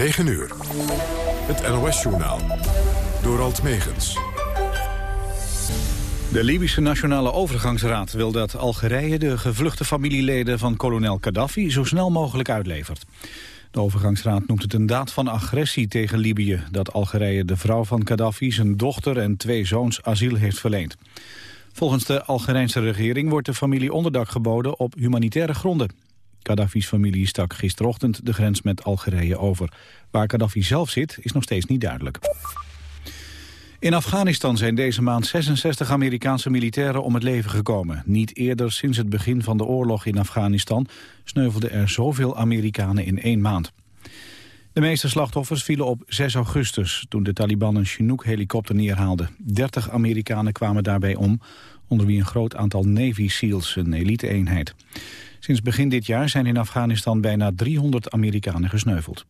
9 uur. Het NOS-journaal. Door Alt Megens. De Libische Nationale Overgangsraad wil dat Algerije de gevluchte familieleden van kolonel Gaddafi zo snel mogelijk uitlevert. De overgangsraad noemt het een daad van agressie tegen Libië... dat Algerije de vrouw van Gaddafi, zijn dochter en twee zoons asiel heeft verleend. Volgens de Algerijnse regering wordt de familie onderdak geboden op humanitaire gronden. Gaddafi's familie stak gisterochtend de grens met Algerije over. Waar Gaddafi zelf zit is nog steeds niet duidelijk. In Afghanistan zijn deze maand 66 Amerikaanse militairen om het leven gekomen. Niet eerder sinds het begin van de oorlog in Afghanistan sneuvelden er zoveel Amerikanen in één maand. De meeste slachtoffers vielen op 6 augustus, toen de Taliban een Chinook-helikopter neerhaalde. 30 Amerikanen kwamen daarbij om, onder wie een groot aantal Navy SEALs, een elite-eenheid. Sinds begin dit jaar zijn in Afghanistan bijna 300 Amerikanen gesneuveld.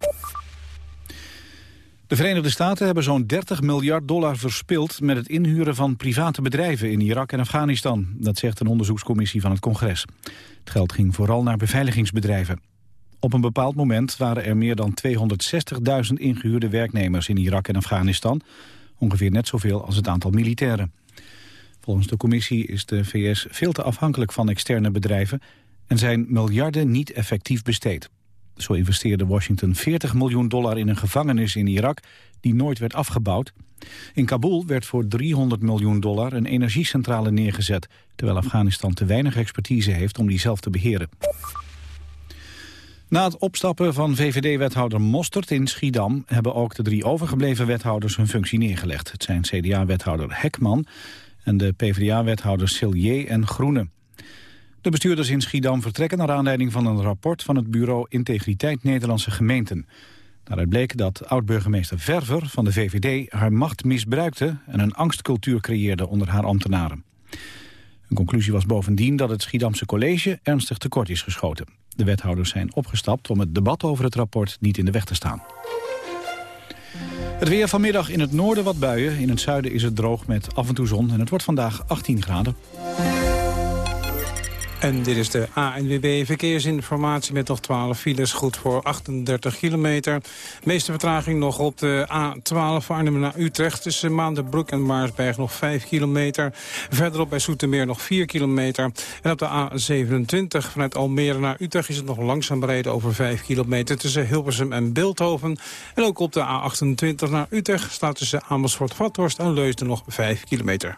De Verenigde Staten hebben zo'n 30 miljard dollar verspild... met het inhuren van private bedrijven in Irak en Afghanistan. Dat zegt een onderzoekscommissie van het congres. Het geld ging vooral naar beveiligingsbedrijven. Op een bepaald moment waren er meer dan 260.000 ingehuurde werknemers in Irak en Afghanistan. Ongeveer net zoveel als het aantal militairen. Volgens de commissie is de VS veel te afhankelijk van externe bedrijven... en zijn miljarden niet effectief besteed. Zo investeerde Washington 40 miljoen dollar in een gevangenis in Irak die nooit werd afgebouwd. In Kabul werd voor 300 miljoen dollar een energiecentrale neergezet... terwijl Afghanistan te weinig expertise heeft om die zelf te beheren. Na het opstappen van VVD-wethouder Mostert in Schiedam... hebben ook de drie overgebleven wethouders hun functie neergelegd. Het zijn CDA-wethouder Hekman en de PvdA-wethouders Sillier en Groene. De bestuurders in Schiedam vertrekken naar aanleiding van een rapport van het bureau Integriteit Nederlandse Gemeenten. Daaruit bleek dat oud-burgemeester Verver van de VVD haar macht misbruikte en een angstcultuur creëerde onder haar ambtenaren. Een conclusie was bovendien dat het Schiedamse college ernstig tekort is geschoten. De wethouders zijn opgestapt om het debat over het rapport niet in de weg te staan. Het weer vanmiddag in het noorden wat buien. In het zuiden is het droog met af en toe zon en het wordt vandaag 18 graden. En dit is de ANWB Verkeersinformatie met nog 12 files, goed voor 38 kilometer. meeste vertraging nog op de A12 van Arnhem naar Utrecht... tussen Maandenbroek en Maarsberg nog 5 kilometer. Verderop bij Soetermeer nog 4 kilometer. En op de A27 vanuit Almere naar Utrecht is het nog langzaam bereden over 5 kilometer... tussen Hilversum en Beeldhoven. En ook op de A28 naar Utrecht staat tussen Amersfoort-Vathorst en Leusden nog 5 kilometer.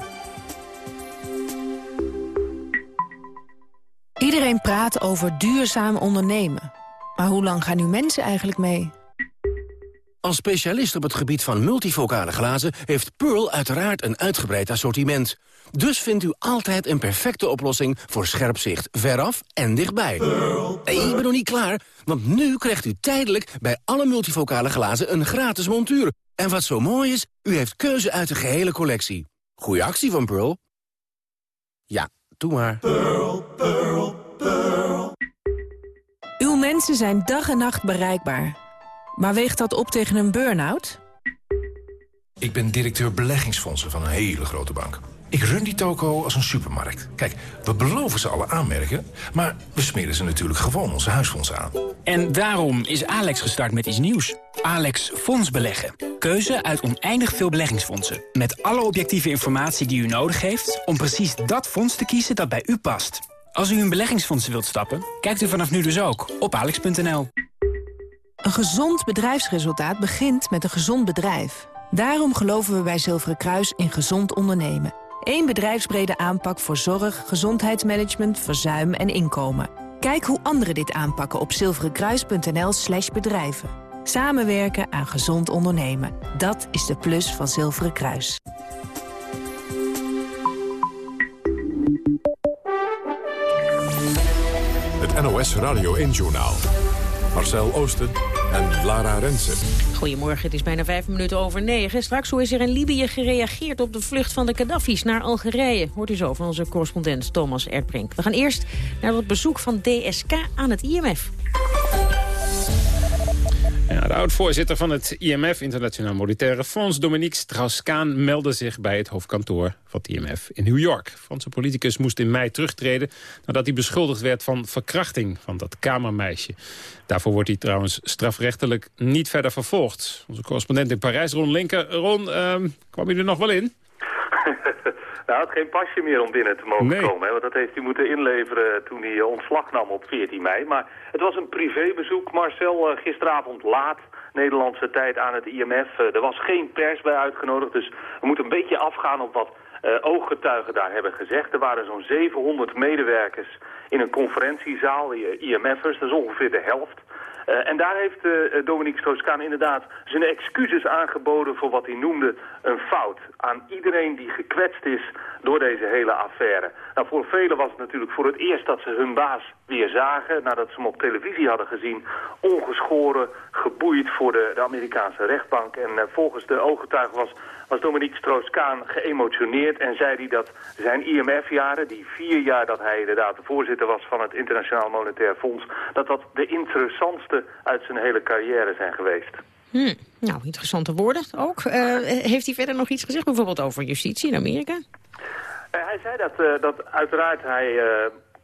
Iedereen praat over duurzaam ondernemen. Maar hoe lang gaan nu mensen eigenlijk mee? Als specialist op het gebied van multifocale glazen... heeft Pearl uiteraard een uitgebreid assortiment. Dus vindt u altijd een perfecte oplossing voor scherp zicht veraf en dichtbij. Ik ben nog niet klaar, want nu krijgt u tijdelijk... bij alle multifocale glazen een gratis montuur. En wat zo mooi is, u heeft keuze uit de gehele collectie. Goeie actie van Pearl. Ja, doe maar. Pearl, Pearl, Pearl. Uw mensen zijn dag en nacht bereikbaar. Maar weegt dat op tegen een burn-out? Ik ben directeur beleggingsfondsen van een hele grote bank. Ik run die toko als een supermarkt. Kijk, we beloven ze alle aanmerken, maar we smeren ze natuurlijk gewoon onze huisfondsen aan. En daarom is Alex gestart met iets nieuws. Alex Fonds Beleggen. Keuze uit oneindig veel beleggingsfondsen. Met alle objectieve informatie die u nodig heeft... om precies dat fonds te kiezen dat bij u past. Als u in beleggingsfondsen wilt stappen, kijkt u vanaf nu dus ook op alex.nl. Een gezond bedrijfsresultaat begint met een gezond bedrijf. Daarom geloven we bij Zilveren Kruis in gezond ondernemen. Eén bedrijfsbrede aanpak voor zorg, gezondheidsmanagement, verzuim en inkomen. Kijk hoe anderen dit aanpakken op zilverenkruis.nl slash bedrijven. Samenwerken aan gezond ondernemen. Dat is de plus van Zilveren Kruis. Het NOS Radio 1-journaal. Marcel Oosten en Lara Rensen. Goedemorgen, het is bijna vijf minuten over negen. Straks hoe is er in Libië gereageerd op de vlucht van de Gaddafi's naar Algerije? Hoort u zo van onze correspondent Thomas Erdbrink. We gaan eerst naar het bezoek van DSK aan het IMF. De oud-voorzitter van het IMF, Internationaal Monetaire Fonds... Dominique Strauss-Kaan meldde zich bij het hoofdkantoor van het IMF in New York. Franse politicus moest in mei terugtreden... nadat hij beschuldigd werd van verkrachting van dat kamermeisje. Daarvoor wordt hij trouwens strafrechtelijk niet verder vervolgd. Onze correspondent in Parijs, Ron Linker. Ron, uh, kwam u er nog wel in? Hij had geen pasje meer om binnen te mogen komen. Hè, want dat heeft hij moeten inleveren toen hij ontslag nam op 14 mei. Maar het was een privébezoek, Marcel, eh, gisteravond laat. Nederlandse tijd aan het IMF. Eh, er was geen pers bij uitgenodigd, dus we moeten een beetje afgaan op wat uh, ooggetuigen daar hebben gezegd. Er waren zo'n 700 medewerkers in een conferentiezaal, IMF'ers, dat is ongeveer de helft. Uh, en daar heeft uh, Dominique Strauss-Kaan inderdaad zijn excuses aangeboden voor wat hij noemde een fout. Aan iedereen die gekwetst is door deze hele affaire. Nou, voor velen was het natuurlijk voor het eerst dat ze hun baas weer zagen... nadat ze hem op televisie hadden gezien. Ongeschoren, geboeid voor de, de Amerikaanse rechtbank. En uh, volgens de ooggetuigen was was Dominique Strauss-Kaan geëmotioneerd en zei hij dat zijn IMF-jaren, die vier jaar dat hij inderdaad de voorzitter was van het Internationaal Monetair Fonds, dat dat de interessantste uit zijn hele carrière zijn geweest. Hmm. Nou, interessante woorden ook. Uh, heeft hij verder nog iets gezegd, bijvoorbeeld over justitie in Amerika? Uh, hij zei dat, uh, dat uiteraard hij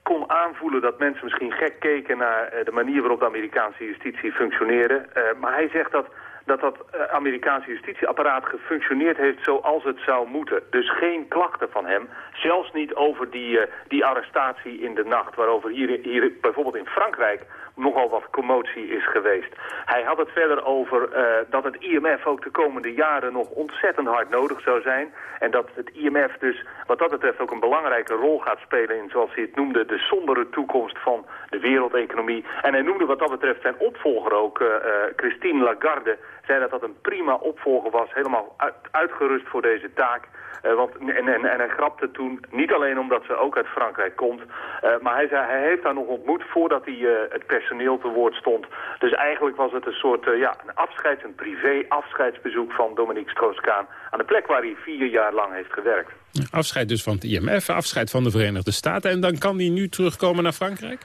kon aanvoelen dat mensen misschien gek keken naar de manier waarop de Amerikaanse justitie functioneerde. maar hij zegt dat dat dat eh, Amerikaanse justitieapparaat gefunctioneerd heeft zoals het zou moeten. Dus geen klachten van hem, zelfs niet over die, die arrestatie in de nacht... waarover hier, hier bijvoorbeeld in Frankrijk nogal wat commotie is geweest. Hij had het verder over uh, dat het IMF ook de komende jaren nog ontzettend hard nodig zou zijn. En dat het IMF dus wat dat betreft ook een belangrijke rol gaat spelen in, zoals hij het noemde, de sombere toekomst van de wereldeconomie. En hij noemde wat dat betreft zijn opvolger ook, uh, Christine Lagarde, zei dat dat een prima opvolger was, helemaal uit, uitgerust voor deze taak. Uh, want, en, en, en, hij grapte toen, niet alleen omdat ze ook uit Frankrijk komt, uh, maar hij, zei, hij heeft haar nog ontmoet voordat hij uh, het personeel te woord stond. Dus eigenlijk was het een soort ja, een afscheids, een privé afscheidsbezoek van Dominique Strauss-Kaan aan de plek waar hij vier jaar lang heeft gewerkt. Afscheid dus van het IMF, afscheid van de Verenigde Staten en dan kan hij nu terugkomen naar Frankrijk?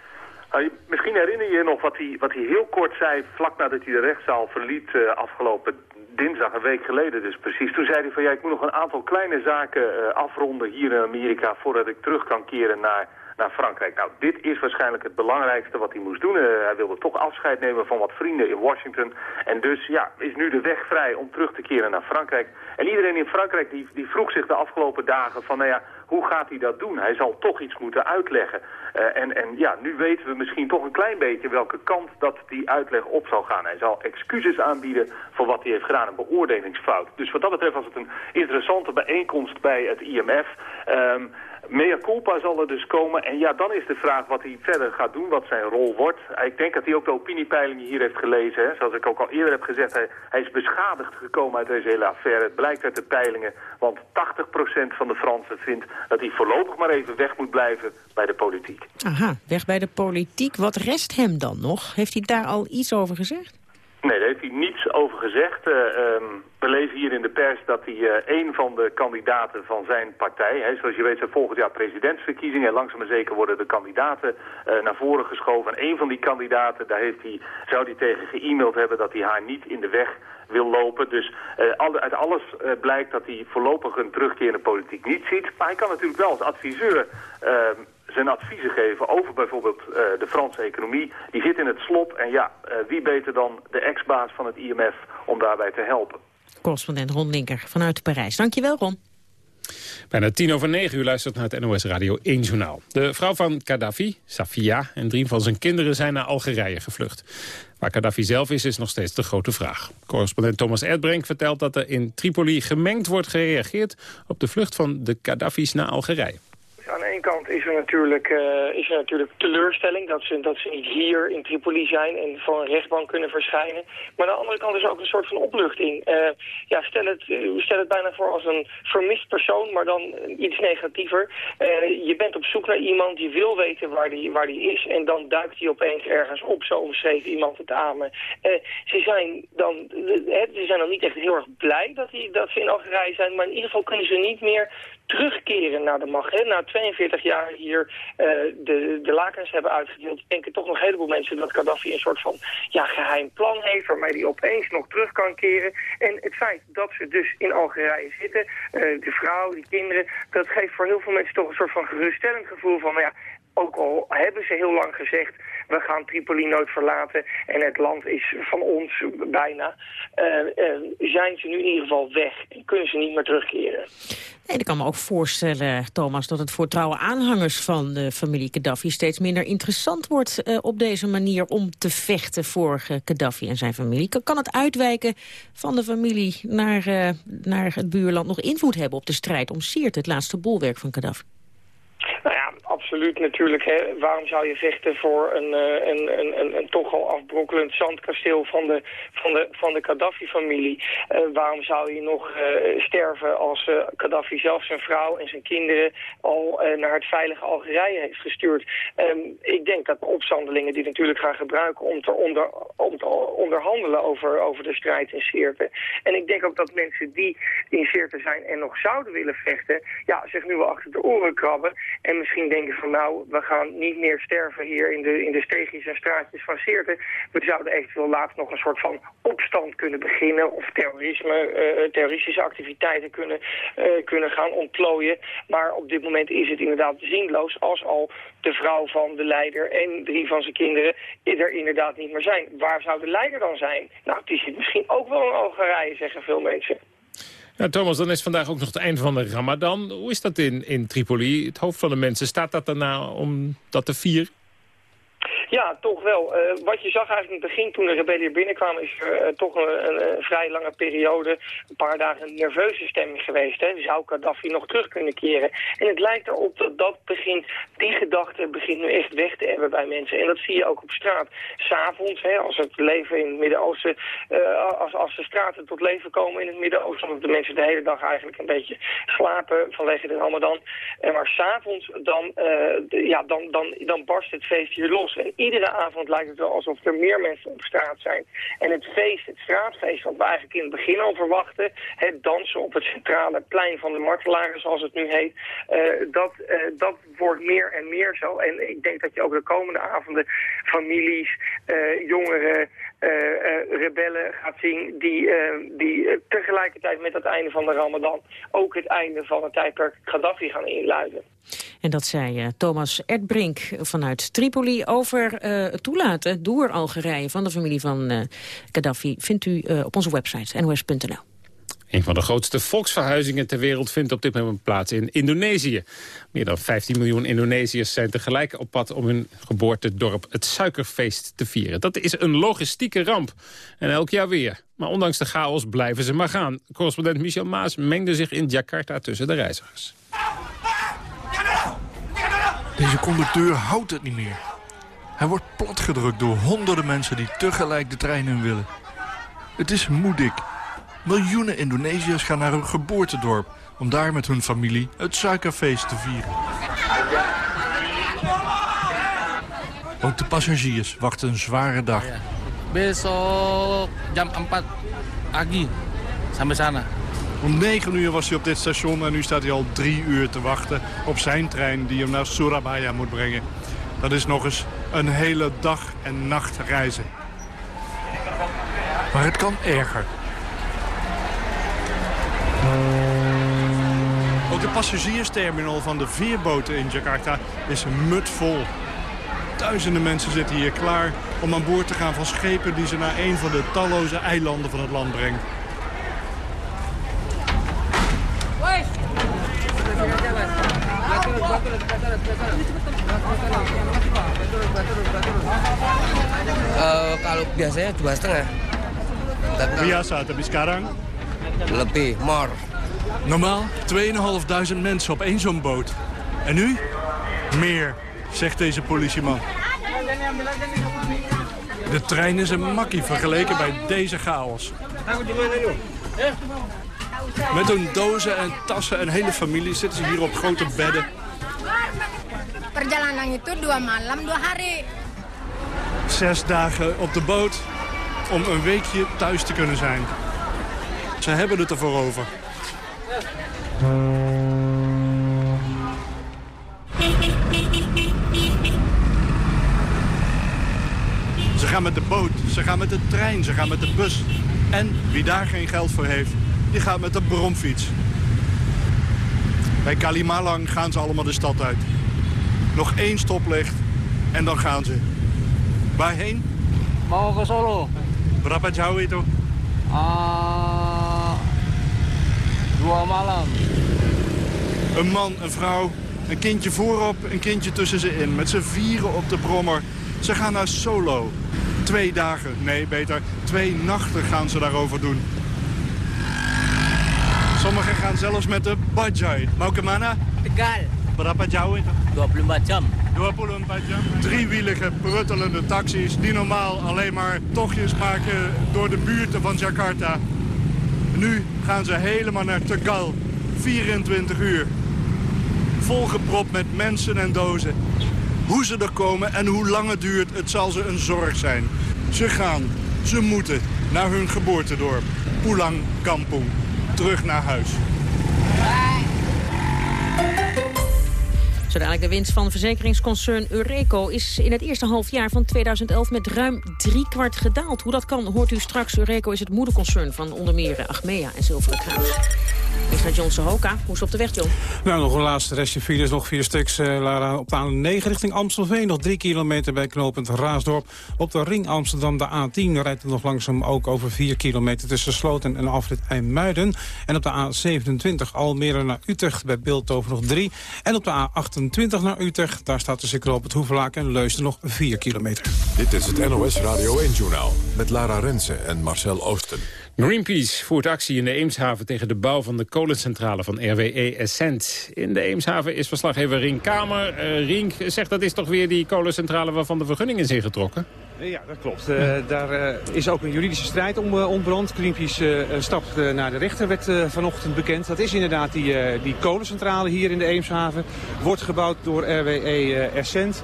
Nou, misschien herinner je je nog wat hij, wat hij heel kort zei vlak nadat hij de rechtszaal verliet afgelopen dinsdag, een week geleden dus precies. Toen zei hij van ja, ik moet nog een aantal kleine zaken uh, afronden hier in Amerika voordat ik terug kan keren naar, naar Frankrijk. Nou, dit is waarschijnlijk het belangrijkste wat hij moest doen. Uh, hij wilde toch afscheid nemen van wat vrienden in Washington. En dus ja, is nu de weg vrij om terug te keren naar Frankrijk. En iedereen in Frankrijk die, die vroeg zich de afgelopen dagen van nou ja, hoe gaat hij dat doen? Hij zal toch iets moeten uitleggen. Uh, en, en ja, nu weten we misschien toch een klein beetje welke kant dat die uitleg op zal gaan. Hij zal excuses aanbieden voor wat hij heeft gedaan, een beoordelingsfout. Dus wat dat betreft was het een interessante bijeenkomst bij het IMF. Um, Mea culpa zal er dus komen. En ja, dan is de vraag wat hij verder gaat doen, wat zijn rol wordt. Ik denk dat hij ook de opiniepeilingen hier heeft gelezen. Hè. Zoals ik ook al eerder heb gezegd, hij, hij, is beschadigd gekomen uit deze hele affaire. Het blijkt uit de peilingen, want 80% van de Fransen vindt dat hij voorlopig maar even weg moet blijven bij de politiek. Aha, weg bij de politiek. Wat rest hem dan nog? Heeft hij daar al iets over gezegd? Nee, daar heeft hij niets over gezegd. Uh, um, we lezen hier in de pers dat hij uh, een van de kandidaten van zijn partij... Hè, zoals je weet zijn volgend jaar presidentsverkiezingen... en langzaam maar zeker worden de kandidaten uh, naar voren geschoven. En een van die kandidaten, daar heeft hij, zou hij tegen ge hebben... dat hij haar niet in de weg wil lopen. Dus uit alles blijkt dat hij voorlopig een terugkeer politiek niet ziet. Maar hij kan natuurlijk wel als adviseur uh, zijn adviezen geven over bijvoorbeeld uh, de Franse economie. Die zit in het slop en ja, uh, wie beter dan de ex-baas van het IMF om daarbij te helpen. Correspondent Ron Linker vanuit Parijs. Dankjewel Ron. Bijna tien over negen uur luistert naar het NOS Radio 1 Journaal. De vrouw van Gaddafi, Safia, en drie van zijn kinderen zijn naar Algerije gevlucht. Waar Gaddafi zelf is, is nog steeds de grote vraag. Correspondent Thomas Erdbrink vertelt dat er in Tripoli gemengd wordt gereageerd... op de vlucht van de Gaddafi's naar Algerije. Ene kant is er natuurlijk, uh, is er natuurlijk teleurstelling dat ze, dat ze niet hier in Tripoli zijn en voor een rechtbank kunnen verschijnen. Maar aan de andere kant is er ook een soort van opluchting. Uh, ja, stel, het, stel het bijna voor als een vermist persoon, maar dan iets negatiever. Je bent op zoek naar iemand die wil weten waar die, waar die is en dan duikt hij opeens ergens op, zo omschreef iemand het aan ze, zijn dan, ze zijn niet echt heel erg blij dat, die, dat ze in Algerije zijn, maar in ieder geval kunnen ze niet meer terugkeren naar de macht. Hè? Na 42 40 jaar hier de, de lakens hebben uitgedeeld, denken toch nog een heleboel mensen dat Gaddafi een soort van ja, geheim plan heeft, waarmee hij opeens nog terug kan keren. En het feit dat ze dus in Algerije zitten, de vrouw, die kinderen, dat geeft voor heel veel mensen toch een soort van geruststellend gevoel van, nou ja, ook al hebben ze heel lang gezegd, we gaan Tripoli nooit verlaten en het land is van ons bijna, uh, uh, zijn ze nu in ieder geval weg en kunnen ze niet meer terugkeren. Nee, ik kan me ook voorstellen, Thomas, dat het voor trouwe aanhangers van de familie Gaddafi steeds minder interessant wordt uh, op deze manier om te vechten voor Gaddafi en zijn familie. Kan het uitwijken van de familie naar, naar het buurland nog invloed hebben op de strijd om Sirte, het laatste bolwerk van Gaddafi? Absoluut natuurlijk. Hè. Waarom zou je vechten voor een, een, een, een, een toch al afbrokkelend zandkasteel van de, van de, van de Gaddafi-familie? Uh, waarom zou je nog uh, sterven als Gaddafi zelf zijn vrouw en zijn kinderen al naar het veilige Algerije heeft gestuurd? Um, ik denk dat de opstandelingen die natuurlijk gaan gebruiken om te, onder, om te onderhandelen over, over de strijd in Sirte. En ik denk ook dat mensen die in Sirte zijn en nog zouden willen vechten, ja, zich nu wel achter de oren krabben en misschien denken van nou, we gaan niet meer sterven hier in de, in de steegjes en straatjes van Seerte. We zouden eventueel later nog een soort van opstand kunnen beginnen of terrorisme, uh, terroristische activiteiten kunnen, uh, kunnen gaan ontplooien. Maar op dit moment is het inderdaad zinloos als al de vrouw van de leider en drie van zijn kinderen er inderdaad niet meer zijn. Waar zou de leider dan zijn? Nou, die zit misschien ook wel in Algerije, zeggen veel mensen. Ja, Thomas, dan is vandaag ook nog het einde van de Ramadan. Hoe is dat in, in Tripoli? Het hoofd van de mensen, staat dat daarna om dat te vieren? Ja, toch wel. Uh, wat je zag eigenlijk in het begin toen de rebellen binnenkwamen... is er uh, toch een, vrij lange periode, een paar dagen een nerveuze stemming geweest. Hè. Zou Gaddafi nog terug kunnen keren? En het lijkt erop dat dat begint, die gedachte begint nu echt weg te hebben bij mensen. En dat zie je ook op straat. S'avonds, als het leven in het Midden-Oosten... Uh, als, als de straten tot leven komen in het Midden-Oosten... omdat de mensen de hele dag eigenlijk een beetje slapen vanwege de Ramadan. maar s'avonds, dan, ja, dan, dan, dan barst het feest hier los. En iedere avond lijkt het wel alsof er meer mensen op straat zijn. En het feest, het straatfeest, wat we eigenlijk in het begin al verwachten... het dansen op het centrale plein van de martelaren, zoals het nu heet... Uh, dat, uh, dat wordt meer en meer zo. En ik denk dat je ook de komende avonden families, uh, jongeren... rebellen gaat zien die, die tegelijkertijd met het einde van de Ramadan ook het einde van het tijdperk Gaddafi gaan inluiden. En dat zei Thomas Erdbrink vanuit Tripoli over het toelaten door Algerije van de familie van Gaddafi. Vindt u op onze website nos.nl. Een van de grootste volksverhuizingen ter wereld vindt op dit moment plaats in Indonesië. Meer dan 15 miljoen Indonesiërs zijn tegelijk op pad om hun geboortedorp het suikerfeest te vieren. Dat is een logistieke ramp. En elk jaar weer. Maar ondanks de chaos blijven ze maar gaan. Correspondent Michel Maas mengde zich in Jakarta tussen de reizigers. Deze conducteur houdt het niet meer. Hij wordt platgedrukt door honderden mensen die tegelijk de trein in willen. Het is moedig. Miljoenen Indonesiërs gaan naar hun geboortedorp... om daar met hun familie het suikerfeest te vieren. Ook de passagiers wachten een zware dag. Besok jam 4 pagi sampai sana. Om 9 uur was hij op dit station en nu staat hij al drie uur te wachten op zijn trein die hem naar Surabaya moet brengen. Dat is nog eens een hele dag en nacht reizen. Maar het kan erger. Ook de passagiersterminal van de veerboten in Jakarta is mutvol. Duizenden mensen zitten hier klaar om aan boord te gaan van schepen die ze naar een van de talloze eilanden van het land brengt. Uh, kalau biasanya dua setengah. Biasa, tapi sekarang? Lebih, more. Normaal 2.500 mensen op één zo'n boot. En nu? Meer, zegt deze politieman. De trein is een makkie vergeleken bij deze chaos. Met hun dozen en tassen en hele familie zitten ze hier op grote bedden. Perjalanan itu dua malam, dua hari. Zes dagen op de boot om een weekje thuis te kunnen zijn. Ze hebben het ervoor over. Ze gaan met de boot, ze gaan met de trein, ze gaan met de bus. En wie daar geen geld voor heeft, die gaat met de bromfiets. Bij Kalimalang gaan ze allemaal de stad uit. Nog één stoplicht en dan gaan ze. Waarheen? Morgen solo. Rapajau Ah dua malam. Een man, een vrouw, een kindje voorop, een kindje tussen ze in. Met z'n vieren op de brommer. Ze gaan naar Solo. Twee dagen, nee beter, twee nachten gaan ze daarover doen. Sommigen gaan zelfs met de Bajaj. Mau kemana? Tegal. Berapa jauh itu? 24 jam. 24 jam. Driewielige, pruttelende taxis die normaal alleen maar tochtjes maken door de buurten van Jakarta. Nu gaan ze helemaal naar Tegal. 24 uur. Volgepropt met mensen en dozen. Hoe ze er komen en hoe lang het duurt, het zal ze een zorg zijn. Ze gaan, ze moeten, naar hun geboortedorp. Pulang Kampong. Terug naar huis. Zo de winst van verzekeringsconcern Eureko is in het eerste halfjaar van 2011 met ruim driekwart gedaald. Hoe dat kan hoort u straks. Eureko is het moederconcern van onder meer Achmea en Zilveren Kruis. Eerst naar John Sohoka. Hoe is het op de weg, John? Nou, nog een laatste restje files, nog vier stuks. eh, Lara, op de A9 richting Amstelveen, nog drie kilometer bij knooppunt Raasdorp. Op de ring Amsterdam, de A10, rijdt het nog langzaam ook over vier kilometer... tussen Sloten en afrit IJmuiden. En op de A27 Almere naar Utrecht bij Beeldhoven nog drie. En op de A28 naar Utrecht, daar staat tussen knoop het Hoevelaak en Leusden nog vier kilometer. Dit is het NOS Radio 1-journaal met Lara Rensen en Marcel Oosten. Greenpeace voert actie in de Eemshaven tegen de bouw van de kolencentrale van RWE Essent. In de Eemshaven is verslaggever Rink Kamer. Uh, Rink zegt dat is toch weer die kolencentrale waarvan de vergunning is ingetrokken? Ja, dat klopt. Uh, daar uh, is ook een juridische strijd om uh, ontbrand. Greenpeace stapt naar de rechter, werd vanochtend bekend. Dat is inderdaad die, die kolencentrale hier in de Eemshaven. Wordt gebouwd door RWE Essent.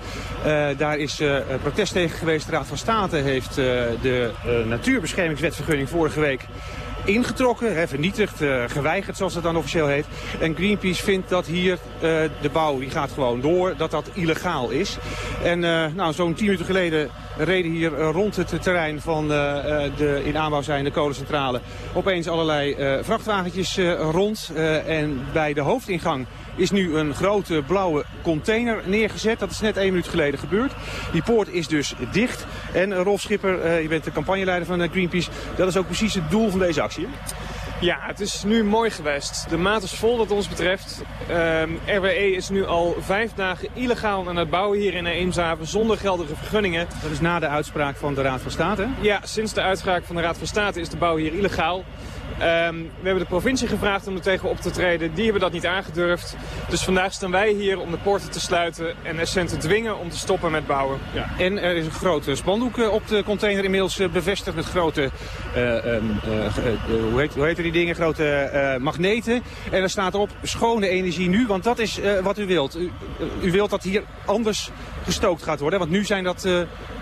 daar is protest tegen geweest. De Raad van State heeft de natuurbeschermingswetvergunning vorige week ingetrokken, vernietigd, uh, geweigerd zoals het dan officieel heet. En Greenpeace vindt dat hier uh, de bouw, die gaat gewoon door, dat dat illegaal is. En uh, nou, zo'n tien minuten geleden reden hier rond het terrein van de in aanbouw zijnde kolencentrale opeens allerlei vrachtwagentjes rond. en bij de hoofdingang is nu een grote blauwe container neergezet. Dat is net één minuut geleden gebeurd. Die poort is dus dicht. En Rolf Schipper, uh, je bent de campagneleider van Greenpeace. Dat is ook precies het doel van deze actie. Ja, het is nu mooi geweest. De maat is vol wat ons betreft. Um, RWE is nu al vijf dagen illegaal aan het bouwen hier in Eemshaven zonder geldige vergunningen. Dat is na de uitspraak van de Raad van State? Ja, sinds de uitspraak van de Raad van State is de bouw hier illegaal. Um, we hebben de provincie gevraagd om er tegen op te treden. Die hebben dat niet aangedurfd. Dus vandaag staan wij hier om de poorten te sluiten en Essent te dwingen om te stoppen met bouwen. Ja. En er is een grote spandoek op de container inmiddels bevestigd met grote, um, uh, hoe, heet, hoe heet die dingen, grote magneten. En er staat erop schone energie nu, want dat is wat u wilt. U, u, wilt dat hier anders gestookt gaat worden, want nu zijn dat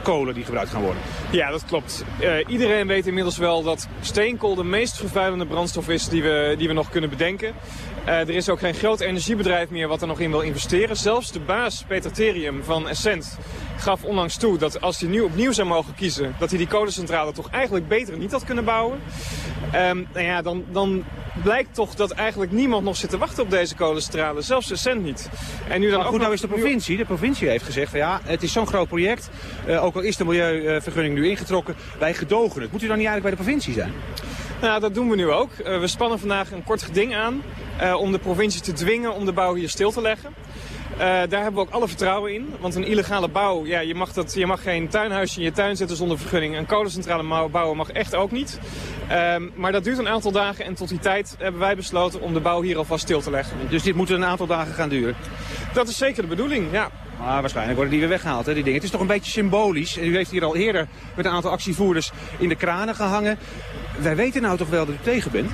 kolen die gebruikt gaan worden. Ja, dat klopt. iedereen weet inmiddels wel dat steenkool de meest vervuilende brandstof is die we, die we nog kunnen bedenken. Uh, er is ook geen groot energiebedrijf meer wat er nog in wil investeren. Zelfs de baas, Peter Terium van Essent, gaf onlangs toe dat als hij nu opnieuw zou mogen kiezen... dat hij die kolencentrale toch eigenlijk beter niet had kunnen bouwen. Um, nou ja, dan, dan blijkt toch dat eigenlijk niemand nog zit te wachten op deze kolencentrale. Zelfs Essent niet. En nu dan maar goed, nou is de provincie. De provincie heeft gezegd van ja, het is zo'n groot project. Uh, ook al is de milieuvergunning nu ingetrokken, wij gedogen het. Moet u dan niet eigenlijk bij de provincie zijn? Nou, dat doen we nu ook. Uh, we spannen vandaag een kort geding aan om de provincie te dwingen om de bouw hier stil te leggen. Uh, daar hebben we ook alle vertrouwen in. Want een illegale bouw, ja, je, mag dat, je mag geen tuinhuisje in je tuin zetten zonder vergunning. Een kolencentrale bouwen mag echt ook niet. Uh, maar dat duurt een aantal dagen en tot die tijd hebben wij besloten om de bouw hier alvast stil te leggen. Dus dit moet een aantal dagen gaan duren? Dat is zeker de bedoeling, ja. Maar waarschijnlijk worden die weer weggehaald, hè, die dingen. Het is toch een beetje symbolisch. En u heeft hier al eerder met een aantal actievoerders in de kranen gehangen. Wij weten nou toch wel dat u tegen bent?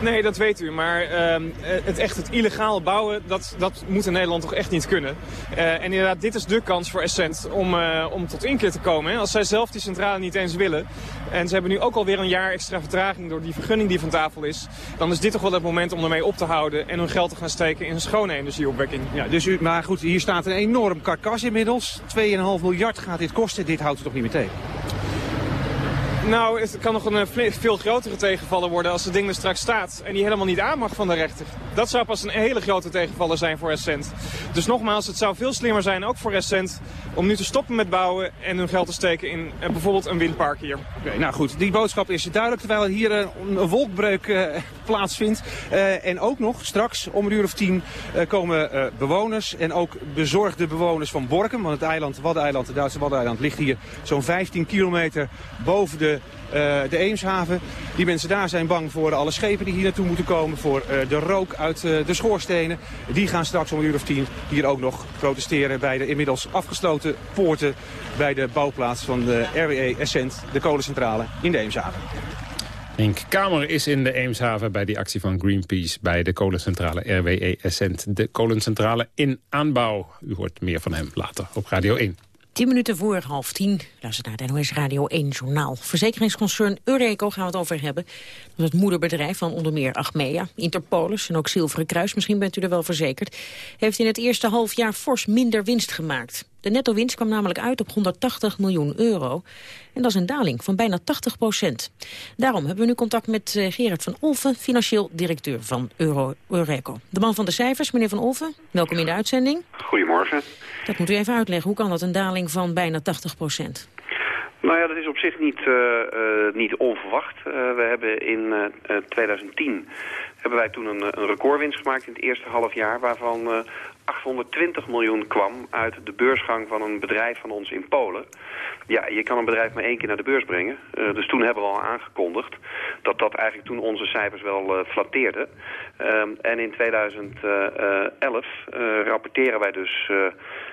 Nee, dat weet u. Maar uh, het echt het illegaal bouwen, dat, dat moet in Nederland toch echt niet kunnen. Uh, en inderdaad, dit is de kans voor Essent om, uh, om tot inkeer te komen. Hè. Als zij zelf die centrale niet eens willen. En ze hebben nu ook alweer een jaar extra vertraging door die vergunning die van tafel is. Dan is dit toch wel het moment om ermee op te houden en hun geld te gaan steken in een schone energieopwekking. Ja, dus u, maar goed, hier staat een enorm karkas inmiddels. 2,5 miljard gaat dit kosten. Dit houdt u toch niet meer tegen? Nou, het kan nog een eh, veel grotere tegenvaller worden als het ding er straks staat en die helemaal niet aan mag van de rechter. Dat zou pas een hele grote tegenvaller zijn voor Essent. Dus nogmaals, het zou veel slimmer zijn, ook voor Essent, om nu te stoppen met bouwen en hun geld te steken in eh, bijvoorbeeld een windpark hier. Nou goed, die boodschap is duidelijk terwijl hier eh, een wolkbreuk plaatsvindt. En ook nog straks om een uur of tien uh, komen bewoners en ook bezorgde bewoners van Borkum. Want het eiland, Waddeneiland, het Duitse Waddeneiland, ligt hier zo'n 15 kilometer boven de uh, de Eemshaven. Die mensen daar zijn bang voor alle schepen die hier naartoe moeten komen. Voor uh, de rook uit uh, de schoorstenen. Die gaan straks om een uur of tien hier ook nog protesteren bij de inmiddels afgesloten poorten. Bij de bouwplaats van de RWE Essent, de kolencentrale in de Eemshaven. Henk Kamer is in de Eemshaven bij die actie van Greenpeace... bij de kolencentrale RWE Essent. De kolencentrale in aanbouw. U hoort meer van hem later op Radio 1. 10 minuten voor half tien. Luister naar het NOS Radio 1 Journaal. Verzekeringsconcern Eureko gaan we het over hebben. Dat is het moederbedrijf van onder meer Achmea, Interpolis en ook Zilveren Kruis. Misschien bent u er wel verzekerd. Heeft in het eerste half jaar fors minder winst gemaakt. De netto-winst kwam namelijk uit op 180 miljoen euro. En dat is een daling van bijna 80 procent. Daarom hebben we nu contact met uh, Gerard van Olven, financieel directeur van Euro. De man van de cijfers, meneer van Olven, welkom in de uitzending. Goedemorgen. Dat moet u even uitleggen. Hoe kan dat een daling van bijna 80 procent? Nou ja, dat is op zich niet, uh, uh, niet onverwacht. Uh, we hebben in 2010 hebben wij toen een, een, recordwinst gemaakt in het eerste half jaar... waarvan 820 miljoen kwam uit de beursgang van een bedrijf van ons in Polen. Ja, je kan een bedrijf maar één keer naar de beurs brengen. Dus toen hebben we al aangekondigd dat dat eigenlijk toen onze cijfers wel uh, flatteerden. Um, en in 2011 uh, rapporteren wij dus,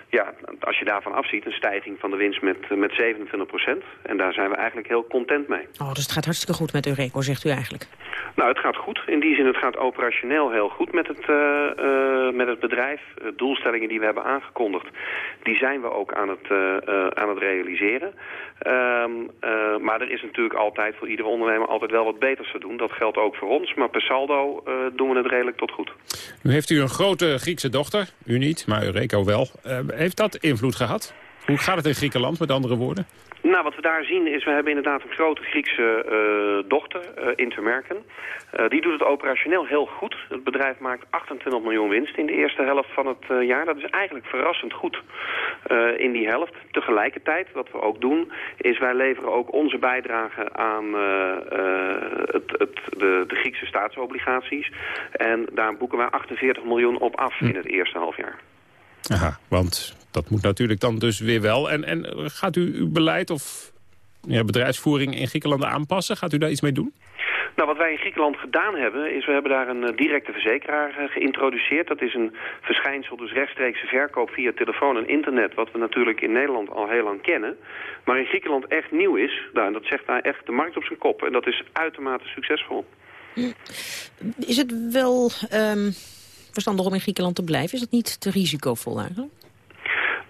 ja, als je daarvan afziet, een stijging van de winst met, met 27 procent. En daar zijn we eigenlijk heel content mee. Oh, dus het gaat hartstikke goed met Eureko, zegt u eigenlijk? Nou, het gaat goed. In die zin, het gaat operationeel heel goed met het, met het bedrijf. doelstellingen die we hebben aangekondigd, die zijn we ook aan het, aan het realiseren. Um, uh, maar er is natuurlijk altijd voor iedere ondernemer altijd wel wat beters te doen. Dat geldt ook voor ons, maar per saldo uh, doen we het redelijk tot goed. Nu heeft u een grote Griekse dochter, u niet, maar Eureko wel. Heeft dat invloed gehad? Hoe gaat het in Griekenland, met andere woorden? Nou, wat we daar zien is, we hebben inderdaad een grote Griekse uh, dochter, uh, Intermerken. Uh, die doet het operationeel heel goed. Het bedrijf maakt 28 miljoen winst in de eerste helft van het jaar. Dat is eigenlijk verrassend goed in die helft. Tegelijkertijd, wat we ook doen, is wij leveren ook onze bijdrage aan het, het, de, de, Griekse staatsobligaties. En daar boeken wij 48 miljoen op af in het eerste halfjaar. Aha, want dat moet natuurlijk dan dus weer wel. En, en gaat u uw beleid of ja, bedrijfsvoering in Griekenland aanpassen? Gaat u daar iets mee doen? Nou, wat wij in Griekenland gedaan hebben, is we hebben daar een uh, directe verzekeraar uh, geïntroduceerd. Dat is een verschijnsel, dus rechtstreekse verkoop via telefoon en internet, wat we natuurlijk in Nederland al heel lang kennen. Maar in Griekenland echt nieuw is, nou, en dat zegt daar echt de markt op zijn kop. En dat is uitermate succesvol. Is het wel um, verstandig om in Griekenland te blijven? Is dat niet te risicovol eigenlijk?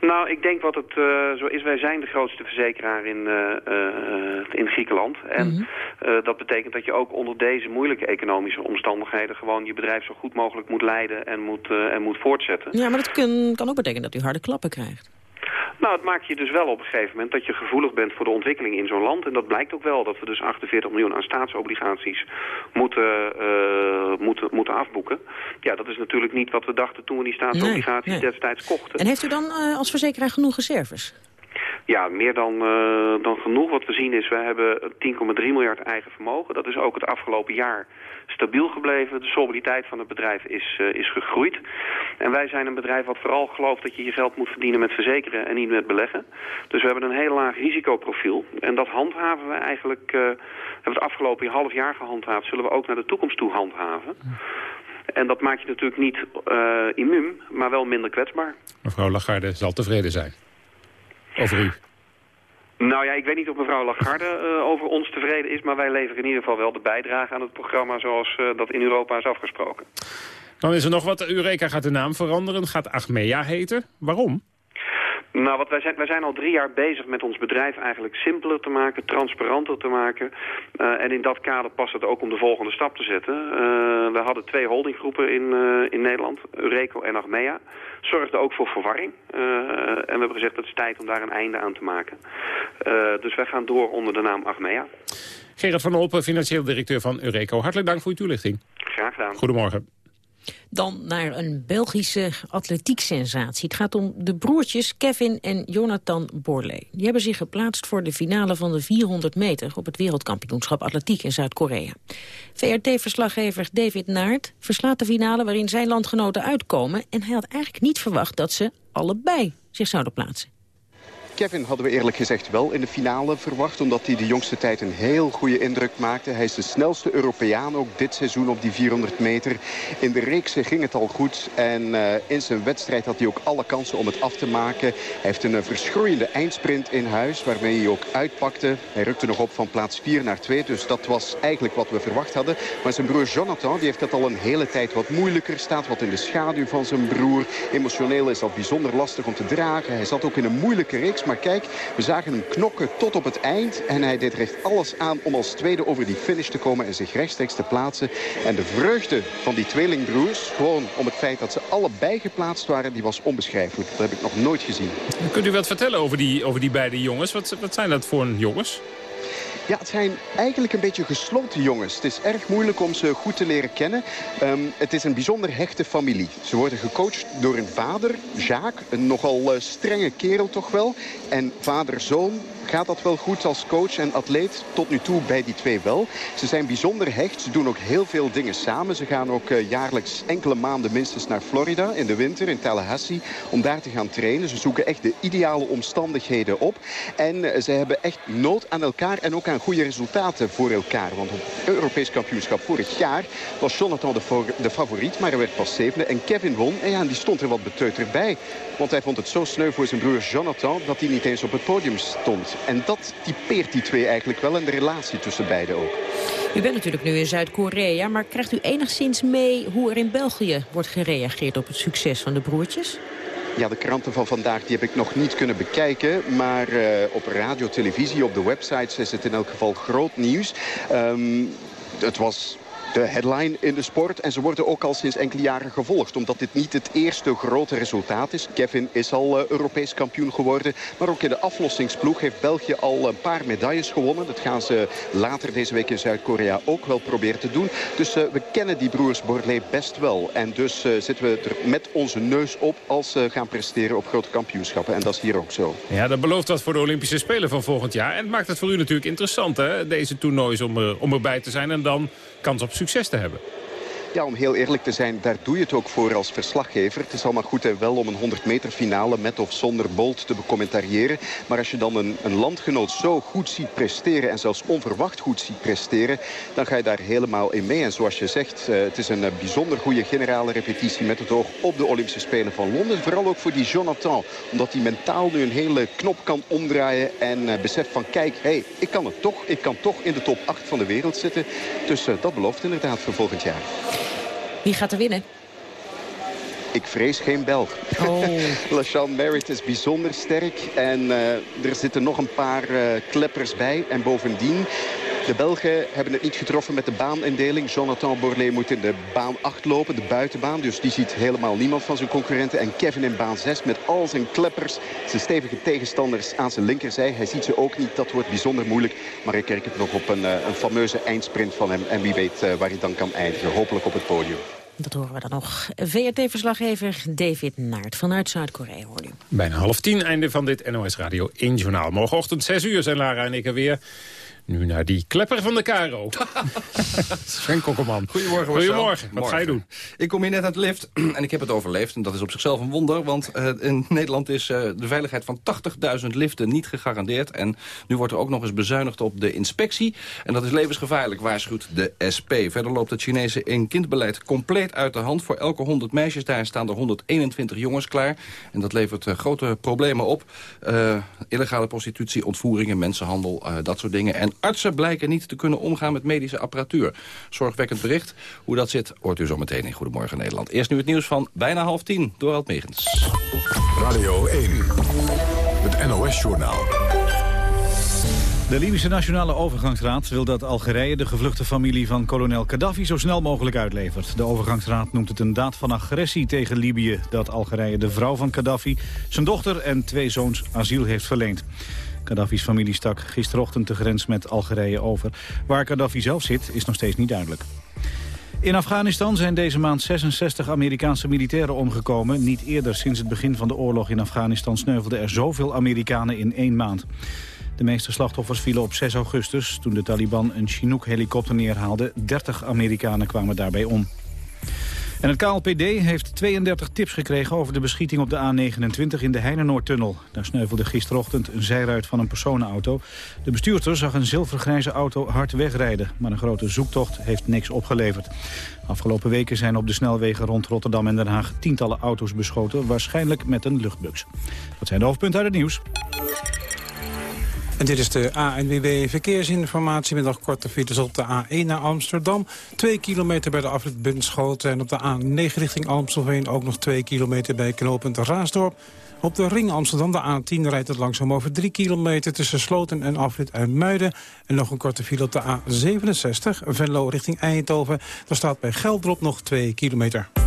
Nou, ik denk wat het uh, zo is. Wij zijn de grootste verzekeraar in, uh, uh, in Griekenland. En mm -hmm. dat betekent dat je ook onder deze moeilijke economische omstandigheden... gewoon je bedrijf zo goed mogelijk moet leiden en moet, en moet voortzetten. Ja, maar dat kan, kan ook betekenen dat u harde klappen krijgt. Nou, het maakt je dus wel op een gegeven moment dat je gevoelig bent voor de ontwikkeling in zo'n land. En dat blijkt ook wel, dat we dus 48 miljoen aan staatsobligaties moeten, uh, moeten, moeten afboeken. Ja, dat is natuurlijk niet wat we dachten toen we die staatsobligaties nee, nee. destijds kochten. En heeft u dan uh, als verzekeraar genoeg reserves? Ja, meer dan, uh, dan genoeg. Wat we zien is, we hebben 10,3 miljard eigen vermogen. Dat is ook het afgelopen jaar stabiel gebleven. De soliditeit van het bedrijf is, uh, is gegroeid. En wij zijn een bedrijf wat vooral gelooft dat je je geld moet verdienen met verzekeren en niet met beleggen. Dus we hebben een heel laag risicoprofiel. En dat handhaven we eigenlijk, uh, hebben we het afgelopen half jaar gehandhaafd. Zullen we ook naar de toekomst toe handhaven. En dat maakt je natuurlijk niet immuun, maar wel minder kwetsbaar. Mevrouw Lagarde zal tevreden zijn over u. Nou ja, ik weet niet of mevrouw Lagarde uh, over ons tevreden is... maar wij leveren in ieder geval wel de bijdrage aan het programma... zoals uh, dat in Europa is afgesproken. Dan is er nog wat. Eureka gaat de naam veranderen. Gaat Achmea heten. Waarom? Nou, wat wij, zijn, wij zijn al drie jaar bezig met ons bedrijf eigenlijk simpeler te maken, transparanter te maken. Uh, en in dat kader past het ook om de volgende stap te zetten. Uh, we hadden twee holdinggroepen in, uh, in Nederland, Eureko en Achmea. Zorgde ook voor verwarring. en we hebben gezegd dat het is tijd om daar een einde aan te maken. dus wij gaan door onder de naam Achmea. Gerard van Olpen, financieel directeur van Eureko. Hartelijk dank voor uw toelichting. Graag gedaan. Goedemorgen. Dan naar een Belgische atletieksensatie. Het gaat om de broertjes Kevin en Jonathan Borlée. Die hebben zich geplaatst voor de finale van de 400 meter... op het wereldkampioenschap atletiek in Zuid-Korea. VRT-verslaggever David Naert verslaat de finale... waarin zijn landgenoten uitkomen... en hij had eigenlijk niet verwacht dat ze allebei zich zouden plaatsen. Kevin hadden we eerlijk gezegd wel in de finale verwacht... omdat hij de jongste tijd een heel goede indruk maakte. Hij is de snelste Europeaan ook dit seizoen op die 400 meter. In de reeks ging het al goed. En uh, in zijn wedstrijd had hij ook alle kansen om het af te maken. Hij heeft een uh, verschroeiende eindsprint in huis... waarmee hij ook uitpakte. Hij rukte nog op van plaats 4 naar 2. Dus dat was eigenlijk wat we verwacht hadden. Maar zijn broer Jonathan die heeft het al een hele tijd wat moeilijker. Staat wat in de schaduw van zijn broer. Emotioneel is dat bijzonder lastig om te dragen. Hij zat ook in een moeilijke reeks maar kijk, we zagen hem knokken tot op het eind. En hij deed recht alles aan om als tweede over die finish te komen en zich rechtstreeks te plaatsen. En de vreugde van die tweelingbroers, gewoon om het feit dat ze allebei geplaatst waren, die was onbeschrijfelijk. Dat heb ik nog nooit gezien. Kunt u wat vertellen over die, over die beide jongens? Wat, wat zijn dat voor jongens? Ja, het zijn eigenlijk een beetje gesloten jongens. Het is erg moeilijk om ze goed te leren kennen. Um, het is een bijzonder hechte familie. Ze worden gecoacht door een vader, Jacques. Een nogal uh, strenge kerel toch wel. En vader-zoon gaat dat wel goed als coach en atleet. Tot nu toe bij die twee wel. Ze zijn bijzonder hecht. Ze doen ook heel veel dingen samen. Ze gaan ook uh, jaarlijks enkele maanden minstens naar Florida in de winter, in Tallahassee. Om daar te gaan trainen. Ze zoeken echt de ideale omstandigheden op. En uh, ze hebben echt nood aan elkaar en ook aan goede resultaten voor elkaar. Want het Europees kampioenschap vorig jaar was Jonathan de, favoriet. Maar hij werd pas zevende. En Kevin won. En ja, die stond er wat beteuterd bij. Want hij vond het zo sneu voor zijn broer Jonathan... dat hij niet eens op het podium stond. En dat typeert die twee eigenlijk wel en de relatie tussen beiden ook. U bent natuurlijk nu in Zuid-Korea, maar krijgt u enigszins mee hoe er in België wordt gereageerd op het succes van de broertjes? Ja, de kranten van vandaag die heb ik nog niet kunnen bekijken. Maar uh, op radio, televisie, op de websites is het in elk geval groot nieuws. Um, het was de headline in de sport. En ze worden ook al sinds enkele jaren gevolgd. Omdat dit niet het eerste grote resultaat is. Kevin is al uh, Europees kampioen geworden. Maar ook in de aflossingsploeg heeft België al een paar medailles gewonnen. Dat gaan ze later deze week in Zuid-Korea ook wel proberen te doen. Dus uh, we kennen die broers Borlée best wel. En dus uh, zitten we er met onze neus op als ze gaan presteren op grote kampioenschappen. En dat is hier ook zo. Ja, dat belooft wat voor de Olympische Spelen van volgend jaar. En het maakt het voor u natuurlijk interessant, hè? Deze toernoois om, om erbij te zijn. En dan kans op succes te hebben. Ja, om heel eerlijk te zijn, daar doe je het ook voor als verslaggever. Het is allemaal goed en wel om een 100 meter finale met of zonder Bolt te becommentariëren. Maar als je dan een, een landgenoot zo goed ziet presteren en zelfs onverwacht goed ziet presteren... dan ga je daar helemaal in mee. En zoals je zegt, uh, het is een uh, bijzonder goede generale repetitie met het oog op de Olympische Spelen van Londen. Vooral ook voor die Jonathan, omdat hij mentaal nu een hele knop kan omdraaien en uh, beseft van kijk, hey, ik kan het toch. Ik kan toch in de top 8 van de wereld zitten. Dus dat belooft inderdaad voor volgend jaar. Wie gaat er winnen? Ik vrees geen Belg. Oh. LaShawn Merritt is bijzonder sterk. En uh, er zitten nog een paar uh, kleppers bij. En bovendien, de Belgen hebben het niet getroffen met de baanindeling. Jonathan Borlée moet in de baan 8 lopen, de buitenbaan. Dus die ziet helemaal niemand van zijn concurrenten. En Kevin in baan 6 met al zijn kleppers, zijn stevige tegenstanders aan zijn linkerzij. Hij ziet ze ook niet, dat wordt bijzonder moeilijk. Maar ik kijk het nog op een, uh, een fameuze eindsprint van hem. En wie weet waar hij dan kan eindigen. Hopelijk op het podium. Dat horen we dan nog. VRT-verslaggever David Naert vanuit Zuid-Korea hoor. Bijna half tien, einde van dit NOS Radio 1 Journaal. Morgenochtend 6 uur zijn Lara en ik er weer. Nu naar die klepper van de Caro. Sven Kokkelman. Goedemorgen. Goedemorgen. Wat ga je doen? Ik kom hier net uit de lift en ik heb het overleefd. En dat is op zichzelf een wonder. Want uh, in Nederland is uh, de veiligheid van 80.000 liften niet gegarandeerd. En nu wordt er ook nog eens bezuinigd op de inspectie. En dat is levensgevaarlijk, waarschuwt de SP. Verder loopt het Chinese een-kindbeleid compleet uit de hand. Voor elke 100 meisjes daar staan er 121 jongens klaar. En dat levert uh, grote problemen op. illegale prostitutie, ontvoeringen, mensenhandel, dat soort dingen. En Artsen blijken niet te kunnen omgaan met medische apparatuur. Zorgwekkend bericht. Hoe dat zit, hoort u zo meteen in Goedemorgen Nederland. Eerst nu het nieuws van bijna half tien door Megens. Radio 1. NOS-journaal. De Libische Nationale Overgangsraad wil dat Algerije de gevluchte familie van kolonel Gaddafi zo snel mogelijk uitlevert. De overgangsraad noemt het een daad van agressie tegen Libië dat Algerije de vrouw van Gaddafi, zijn dochter en twee zoons asiel heeft verleend. Gaddafi's familie stak gisterochtend de grens met Algerije over. Waar Gaddafi zelf zit is nog steeds niet duidelijk. In Afghanistan zijn deze maand 66 Amerikaanse militairen omgekomen. Niet eerder sinds het begin van de oorlog in Afghanistan sneuvelden er zoveel Amerikanen in één maand. De meeste slachtoffers vielen op 6 augustus... toen de Taliban een Chinook-helikopter neerhaalde. 30 Amerikanen kwamen daarbij om. En het KLPD heeft 32 tips gekregen over de beschieting op de A29 in de Heinenoordtunnel. Daar sneuvelde gisterochtend een zijruit van een personenauto. De bestuurder zag een zilvergrijze auto hard wegrijden, maar een grote zoektocht heeft niks opgeleverd. Afgelopen weken zijn op de snelwegen rond Rotterdam en Den Haag tientallen auto's beschoten, waarschijnlijk met een luchtbux. Dat zijn de hoofdpunten uit het nieuws. En dit is de ANWB Verkeersinformatie met nog korte files op de A1 naar Amsterdam. Twee kilometer bij de afrit Bunschoten. En op de A9 richting Amstelveen ook nog twee kilometer bij knooppunt Raasdorp. Op de ring Amsterdam, de A10, rijdt het langzaam over 3 kilometer... tussen Sloten en afrit Muiden. En nog een korte file op de A67, Venlo richting Eindhoven. Daar staat bij Geldrop nog 2 kilometer.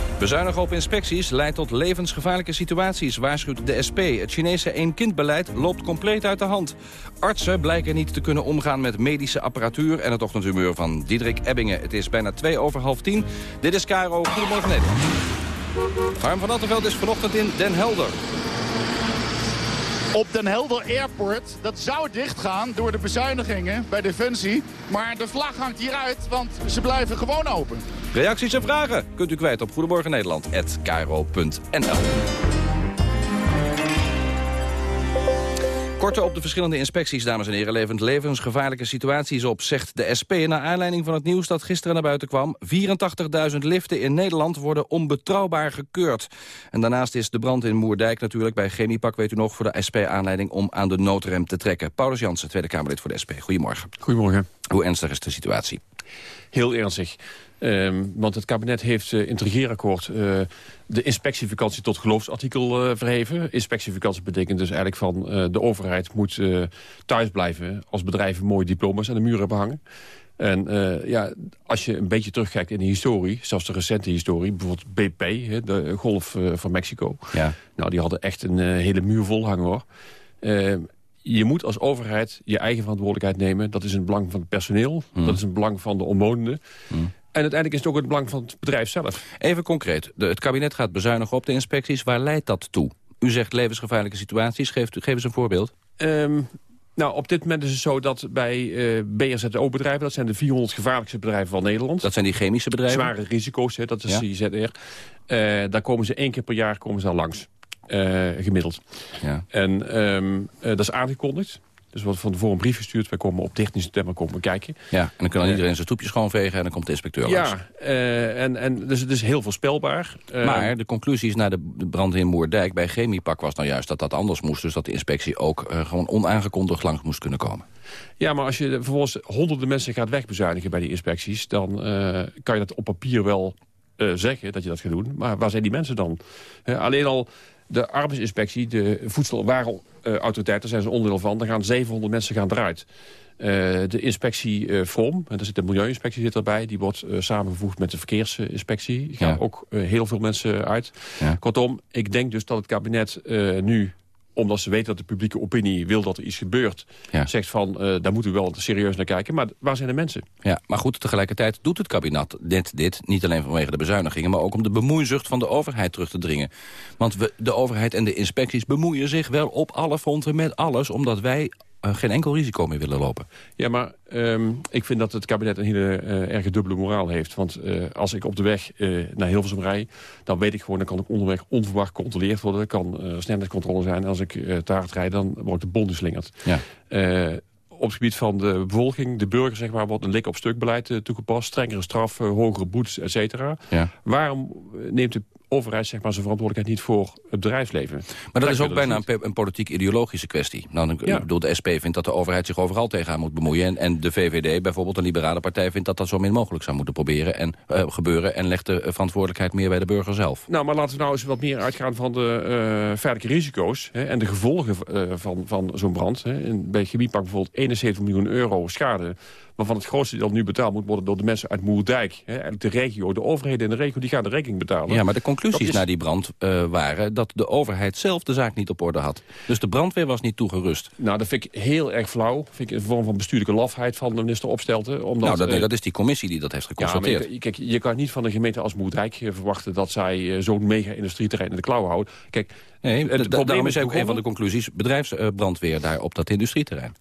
Bezuinigen op inspecties leidt tot levensgevaarlijke situaties, waarschuwt de SP. Het Chinese één-kind-beleid loopt compleet uit de hand. Artsen blijken niet te kunnen omgaan met medische apparatuur... en het ochtendhumeur van Diederik Ebbingen. Het is bijna twee over half tien. Dit is Caro. Goedemorgen Nederland. Harm van Attenveld is vanochtend in Den Helder. Op Den Helder Airport, dat zou dichtgaan door de bezuinigingen bij Defensie. Maar de vlag hangt hieruit, want ze blijven gewoon open. Reacties en vragen kunt u kwijt op Goedemorgen Nederland@kro.nl. Korter op de verschillende inspecties, dames en heren, levend levensgevaarlijke situaties op, zegt de SP. Naar aanleiding van het nieuws dat gisteren naar buiten kwam. 84.000 liften in Nederland worden onbetrouwbaar gekeurd. En daarnaast is de brand in Moerdijk natuurlijk bij Chemiepak, weet u nog, voor de SP aanleiding om aan de noodrem te trekken. Paulus Jansen, Tweede Kamerlid voor de SP. Goedemorgen. Goedemorgen. Hoe ernstig is de situatie? Heel ernstig. Um, want het kabinet heeft uh, in het regeerakkoord uh, de inspectievakantie tot geloofsartikel uh, verheven. Inspectievakantie betekent dus eigenlijk van de overheid moet thuis blijven als bedrijven mooie diploma's aan de muur hebben hangen. En ja, als je een beetje terugkijkt in de historie, zelfs de recente historie, bijvoorbeeld BP, de golf van Mexico. Ja. Nou, die hadden echt een hele muur vol hangen hoor. Ehm, je moet als overheid je eigen verantwoordelijkheid nemen. Dat is het belang van het personeel. Mm. Dat is het belang van de omwonenden. Mm. En uiteindelijk is het ook het belang van het bedrijf zelf. Even concreet. De, het kabinet gaat bezuinigen op de inspecties. Waar leidt dat toe? U zegt levensgevaarlijke situaties. Geef, geef eens een voorbeeld. Um, nou, op dit moment is het zo dat bij uh, eh, BRZO-bedrijven... dat zijn de 400 gevaarlijkste bedrijven van Nederland. Dat zijn die chemische bedrijven? Zware risico's, hè, dat is ja. die ZR. Uh, daar komen ze één keer per jaar komen ze al langs. Uh, gemiddeld. Ja. En um, dat is aangekondigd. Dus wat van tevoren een brief gestuurd. Wij komen op technische termen komen kijken. Ja, en dan kan uh, iedereen zijn stoepjes schoonvegen en dan komt de inspecteur ja, langs. Ja, uh, en, en dus het is heel voorspelbaar. Uh, maar de conclusies na de brand in Moerdijk bij Chemiepak was nou juist dat dat anders moest. Dus dat de inspectie ook gewoon onaangekondigd langs moest kunnen komen. Ja, maar als je vervolgens honderden mensen gaat wegbezuinigen bij die inspecties... dan kan je dat op papier wel zeggen dat je dat gaat doen. Maar waar zijn die mensen dan? alleen al de arbeidsinspectie, de voedselwarenautoriteit, daar zijn ze onderdeel van. Daar gaan 700 mensen gaan eruit. Uh, de inspectie uh, FROM, en daar zit de milieuinspectie zit erbij... die wordt uh, samengevoegd met de verkeersinspectie. Er gaan ja. ook heel veel mensen uit. Ja. Kortom, ik denk dus dat het kabinet nu omdat ze weten dat de publieke opinie wil dat er iets gebeurt... Ja. zegt van, uh, daar moeten we wel serieus naar kijken. Maar waar zijn de mensen? Ja, maar goed, tegelijkertijd doet het kabinet net dit... niet alleen vanwege de bezuinigingen... maar ook om de bemoeizucht van de overheid terug te dringen. Want we, de overheid en de inspecties bemoeien zich wel op alle fronten met alles... omdat wij uh, geen enkel risico meer willen lopen. Ja, maar um, ik vind dat het kabinet een hele uh, erge dubbele moraal heeft. Want uh, als ik op de weg naar Hilversum rij... dan weet ik gewoon, dan kan ik onderweg onverwacht gecontroleerd worden. Kan snelheidscontrole zijn. Als ik te hard rijd, dan word ik de bond geslingerd. Ja op het gebied van de bevolking, de burger, zeg maar, wordt een lik op stuk beleid uh, toegepast. Strengere straf, hogere boetes, et cetera. Ja. Waarom neemt de overheid zeg maar, zijn verantwoordelijkheid niet voor het bedrijfsleven. Maar dat is ook bijna een, een politiek-ideologische kwestie. Nou, ik bedoel, de SP vindt dat de overheid zich overal tegenaan moet bemoeien. En, en de VVD, bijvoorbeeld een liberale partij, vindt dat dat zo min mogelijk zou moeten proberen en uh, gebeuren. En legt de verantwoordelijkheid meer bij de burger zelf. Nou, maar laten we nou eens wat meer uitgaan van de uh, feitelijke risico's hè, en de gevolgen uh, van, van zo'n brand. Hè. In, bij Chemiepak bijvoorbeeld 71 miljoen euro schade waarvan het grootste deel nu betaald moet worden door de mensen uit Moerdijk. Hè, de regio, de overheden in de regio, die gaan de rekening betalen. Ja, maar de conclusies is... na die brand uh, waren dat de overheid zelf de zaak niet op orde had. Dus de brandweer was niet toegerust. Nou, dat vind ik heel erg flauw. vind ik een vorm van bestuurlijke lafheid van de minister Opstelten. Omdat, nou, dat, nee, dat is die commissie die dat heeft geconstateerd. Ja, kijk, je kan niet van een gemeente als Moerdijk verwachten... dat zij zo'n mega-industrieterrein in de klauwen houdt. Kijk, nee, het probleem is ook een van de conclusies... bedrijfsbrandweer daar op dat industrieterrein.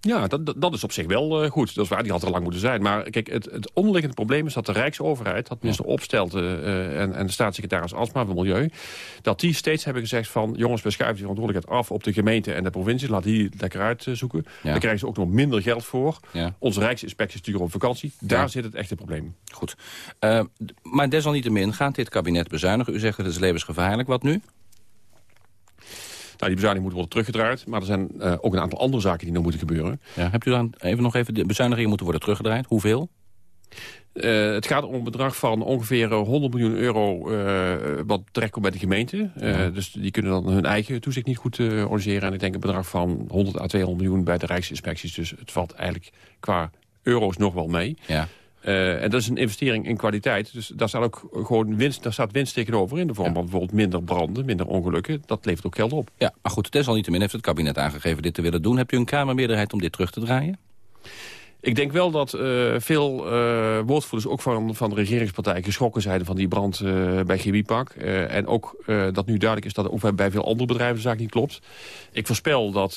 Ja, dat, dat is op zich wel uh, goed. Dat is waar, die had er lang moeten zijn. Maar kijk, het, het onderliggende probleem is dat de Rijksoverheid... dat minister. Opstelte uh, en, en de staatssecretaris Alsma van Milieu... dat die steeds hebben gezegd van... jongens, we schuiven die verantwoordelijkheid af op de gemeente en de provincie. Laat die lekker uitzoeken. Ja. Daar krijgen ze ook nog minder geld voor. Ja. Onze Rijksinspectie sturen op vakantie. Daar zit het echte probleem. Goed. Uh, maar desalniettemin gaat dit kabinet bezuinigen. U zegt het is levensgevaarlijk. Wat nu? Nou, die bezuiniging moet worden teruggedraaid. Maar er zijn uh, ook een aantal andere zaken die nog moeten gebeuren. Ja, hebt u dan even nog even de bezuinigingen moeten worden teruggedraaid? Hoeveel? Uh, het gaat om een bedrag van ongeveer 100 miljoen euro uh, wat terechtkomt bij de gemeente. Ja. Dus die kunnen dan hun eigen toezicht niet goed organiseren. En ik denk een bedrag van 100 à 200 miljoen bij de Rijksinspecties. Dus het valt eigenlijk qua euro's nog wel mee. Ja. Uh, en dat is een investering in kwaliteit. Dus daar staat ook gewoon winst, daar staat winst tegenover in de vorm ja. van bijvoorbeeld minder branden, minder ongelukken. Dat levert ook geld op. Ja, maar goed, desalniettemin heeft het kabinet aangegeven dit te willen doen. Hebt u een Kamermeerderheid om dit terug te draaien? Ik denk wel dat uh, veel uh, woordvoerders ook van, van de regeringspartij geschrokken zijn van die brand uh, bij Chemiepak. en ook dat nu duidelijk is dat ook bij veel andere bedrijven de zaak niet klopt. Ik voorspel dat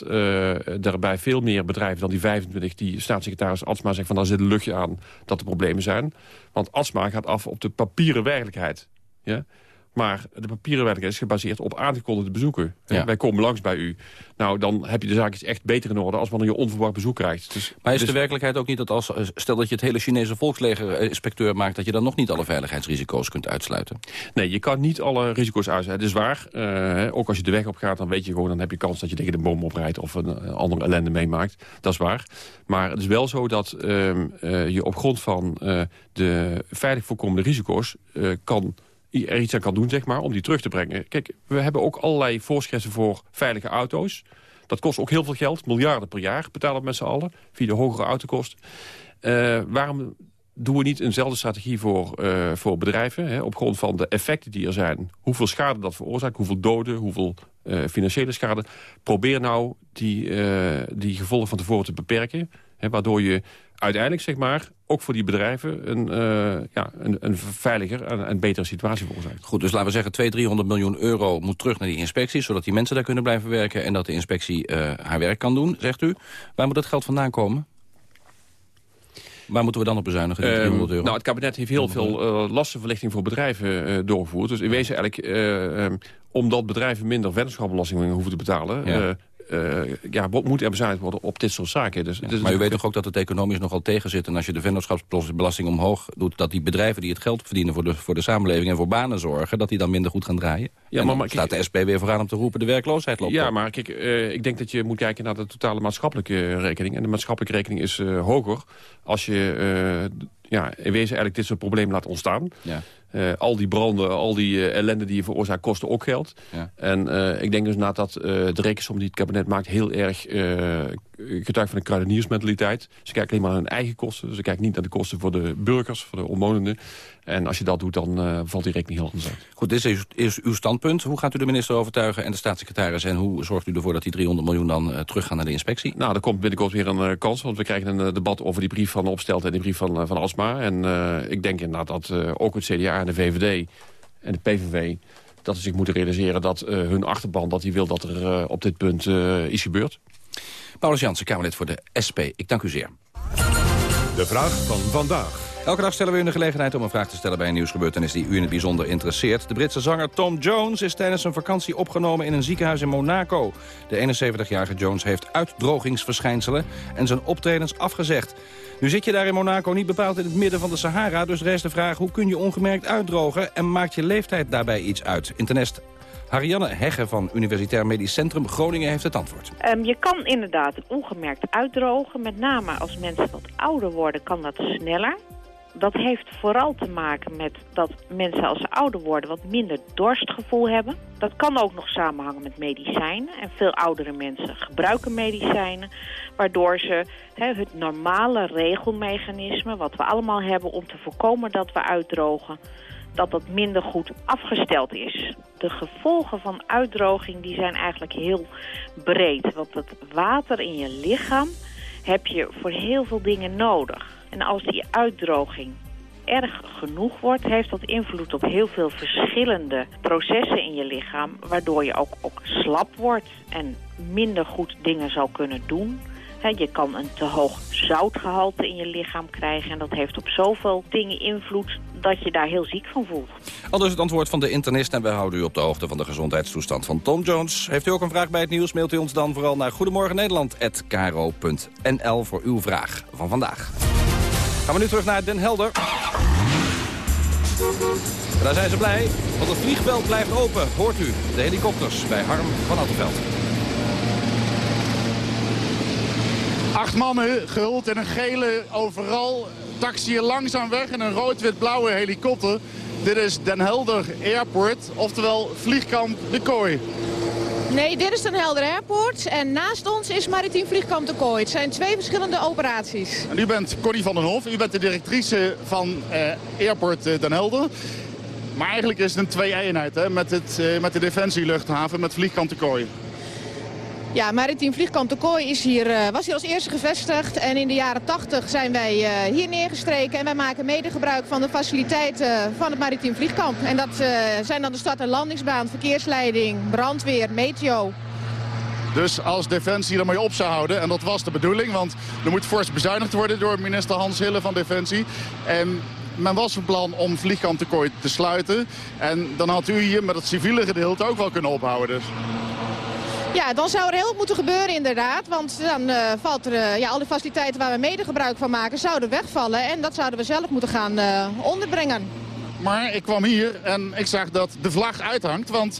er bij veel meer bedrijven dan die 25 die staatssecretaris Atsma zegt van daar zit een luchtje aan dat er problemen zijn. Want Atsma gaat af op de papieren werkelijkheid. Ja? Maar de papieren werkelijkheid is gebaseerd op aangekondigde bezoeken. Ja. Wij komen langs bij u. Nou, dan heb je de zaakjes echt beter in orde als wanneer je onverwacht bezoek krijgt. Dus, maar is dus, de werkelijkheid ook niet dat als, stel dat je het hele Chinese volksleger inspecteur maakt... dat je dan nog niet alle veiligheidsrisico's kunt uitsluiten? Nee, je kan niet alle risico's uitsluiten. Het is waar. Uh, ook als je de weg op gaat, dan weet je gewoon... dan heb je kans dat je tegen de boom oprijdt of een, een andere ellende meemaakt. Dat is waar. Maar het is wel zo dat uh, uh, je op grond van de veilig voorkomende risico's... kan er iets aan kan doen, zeg maar, om die terug te brengen. Kijk, we hebben ook allerlei voorschriften voor veilige auto's. Dat kost ook heel veel geld, miljarden per jaar betalen we met z'n allen... via de hogere autokosten. Uh, waarom doen we niet eenzelfde strategie voor, uh, voor bedrijven... Hè, op grond van de effecten die er zijn. Hoeveel schade dat veroorzaakt, hoeveel doden, hoeveel uh, financiële schade. Probeer nou die, die gevolgen van tevoren te beperken... Hè, waardoor je uiteindelijk, zeg maar, ook voor die bedrijven een, uh, ja, een, een veiliger en een betere situatie veroorzaakt. Goed, dus laten we zeggen 200, 300 miljoen euro moet terug naar die inspectie... zodat die mensen daar kunnen blijven werken en dat de inspectie uh, haar werk kan doen, zegt u. Waar moet dat geld vandaan komen? Waar moeten we dan op bezuinigen, die 300 euro? Uh, nou, het kabinet heeft heel veel uh, lastenverlichting voor bedrijven uh, doorgevoerd. Dus in wezen eigenlijk, um, omdat bedrijven minder vennootschapbelasting hoeven te betalen... Ja ja, moet er bezuinigd worden op dit soort zaken. Dus, ja, dus maar u weet toch ook dat het economisch nogal tegen zit... en als je de vennootschapsbelasting omhoog doet... dat die bedrijven die het geld verdienen voor de, voor de samenleving... en voor banen zorgen, dat die dan minder goed gaan draaien? Ja, maar, maar staat de SP weer vooraan om te roepen... de werkloosheid loopt Ja, op. maar kijk, uh, ik denk dat je moet kijken naar de totale maatschappelijke rekening. En de maatschappelijke rekening is uh, hoger als je... ja, in wezen eigenlijk dit soort problemen laat ontstaan. Ja. Uh, al die branden, al die uh, ellende die je veroorzaakt, kosten ook geld. Ja. En uh, ik denk dus na dat de rekensom die het kabinet maakt... heel erg getuigt van een kruideniersmentaliteit. Ze kijken alleen maar naar hun eigen kosten. Ze kijken niet naar de kosten voor de burgers, voor de omwonenden. En als je dat doet, dan valt die rekening heel anders uit. Goed, dit is, is, uw standpunt. Hoe gaat u de minister overtuigen en de staatssecretaris... en hoe zorgt u ervoor dat die 300 miljoen dan teruggaan naar de inspectie? Nou, er komt binnenkort weer een kans. Want we krijgen een debat over die brief van Opstelt en die brief van, van Asma. En ik denk inderdaad dat ook het CDA en de VVD en de PVV... dat ze zich moeten realiseren dat uh, hun achterban dat die wil dat er uh, op dit punt uh, iets gebeurt. Paulus Jansen, Kamerlid voor de SP. Ik dank u zeer. De vraag van vandaag. Elke dag stellen we u de gelegenheid om een vraag te stellen bij een nieuwsgebeurtenis die u in het bijzonder interesseert. De Britse zanger Tom Jones is tijdens een vakantie opgenomen in een ziekenhuis in Monaco. De 71-jarige Jones heeft uitdrogingsverschijnselen en zijn optredens afgezegd. Nu zit je daar in Monaco niet bepaald in het midden van de Sahara, dus reist de vraag hoe kun je ongemerkt uitdrogen en maakt je leeftijd daarbij iets uit? Internest Harianne Hegge van Universitair Medisch Centrum Groningen heeft het antwoord. Um, je kan inderdaad ongemerkt uitdrogen. Met name als mensen wat ouder worden kan dat sneller. Dat heeft vooral te maken met dat mensen als ze ouder worden wat minder dorstgevoel hebben. Dat kan ook nog samenhangen met medicijnen. En veel oudere mensen gebruiken medicijnen. Waardoor ze he, het normale regelmechanisme wat we allemaal hebben om te voorkomen dat we uitdrogen dat dat minder goed afgesteld is. De gevolgen van uitdroging die zijn eigenlijk heel breed. Want het water in je lichaam heb je voor heel veel dingen nodig. En als die uitdroging erg genoeg wordt, heeft dat invloed op heel veel verschillende processen in je lichaam. Waardoor je ook, ook slap wordt en minder goed dingen zal kunnen doen. je kan een te hoog zoutgehalte in je lichaam krijgen. En dat heeft op zoveel dingen invloed dat je daar heel ziek van voelt. Al het antwoord van de internist en we houden u op de hoogte van de gezondheidstoestand van Tom Jones. Heeft u ook een vraag bij het nieuws, mailt u ons dan vooral naar goedemorgennederland.nl voor uw vraag van vandaag. Gaan we nu terug naar Den Helder. daar zijn ze blij, want het vliegveld blijft open, hoort u. De helikopters bij Harm van Attenveld. Acht mannen gehuld in een gele overal taxiën langzaam weg in een rood-wit-blauwe helikopter. Dit is Den Helder Airport, oftewel vliegkamp De Kooi. Nee, dit is Den Helder Airport en naast ons is Maritiem Vliegkamp De Kooi. Het zijn twee verschillende operaties. En u bent Connie van den Hof, u bent de directrice van eh, Airport eh, Den Helder. Maar eigenlijk is het een twee-eenheid met, het, eh, met de Defensieluchthaven, met Vliegkamp De Kooi. Ja, Maritiem Vliegkamp de Kooi is hier, uh, was hier als eerste gevestigd. En in de jaren 80 zijn wij uh, hier neergestreken. En wij maken mede gebruik van de faciliteiten van het Maritiem Vliegkamp. En dat zijn dan de start- en landingsbaan, verkeersleiding, brandweer, meteo. Dus als Defensie ermee op zou houden, en dat was de bedoeling... want er moet fors bezuinigd worden door minister Hans Hille van Defensie... En men was van plan om Vliegkamp te sluiten. En dan had u hier met het civiele gedeelte ook wel kunnen ophouden. Ja, dan zou er heel wat moeten gebeuren inderdaad. Want dan uh, valt er, uh, ja, alle faciliteiten waar we mede gebruik van maken zouden wegvallen. En dat zouden we zelf moeten gaan uh, onderbrengen. Maar ik kwam hier en ik zag dat de vlag uithangt. Want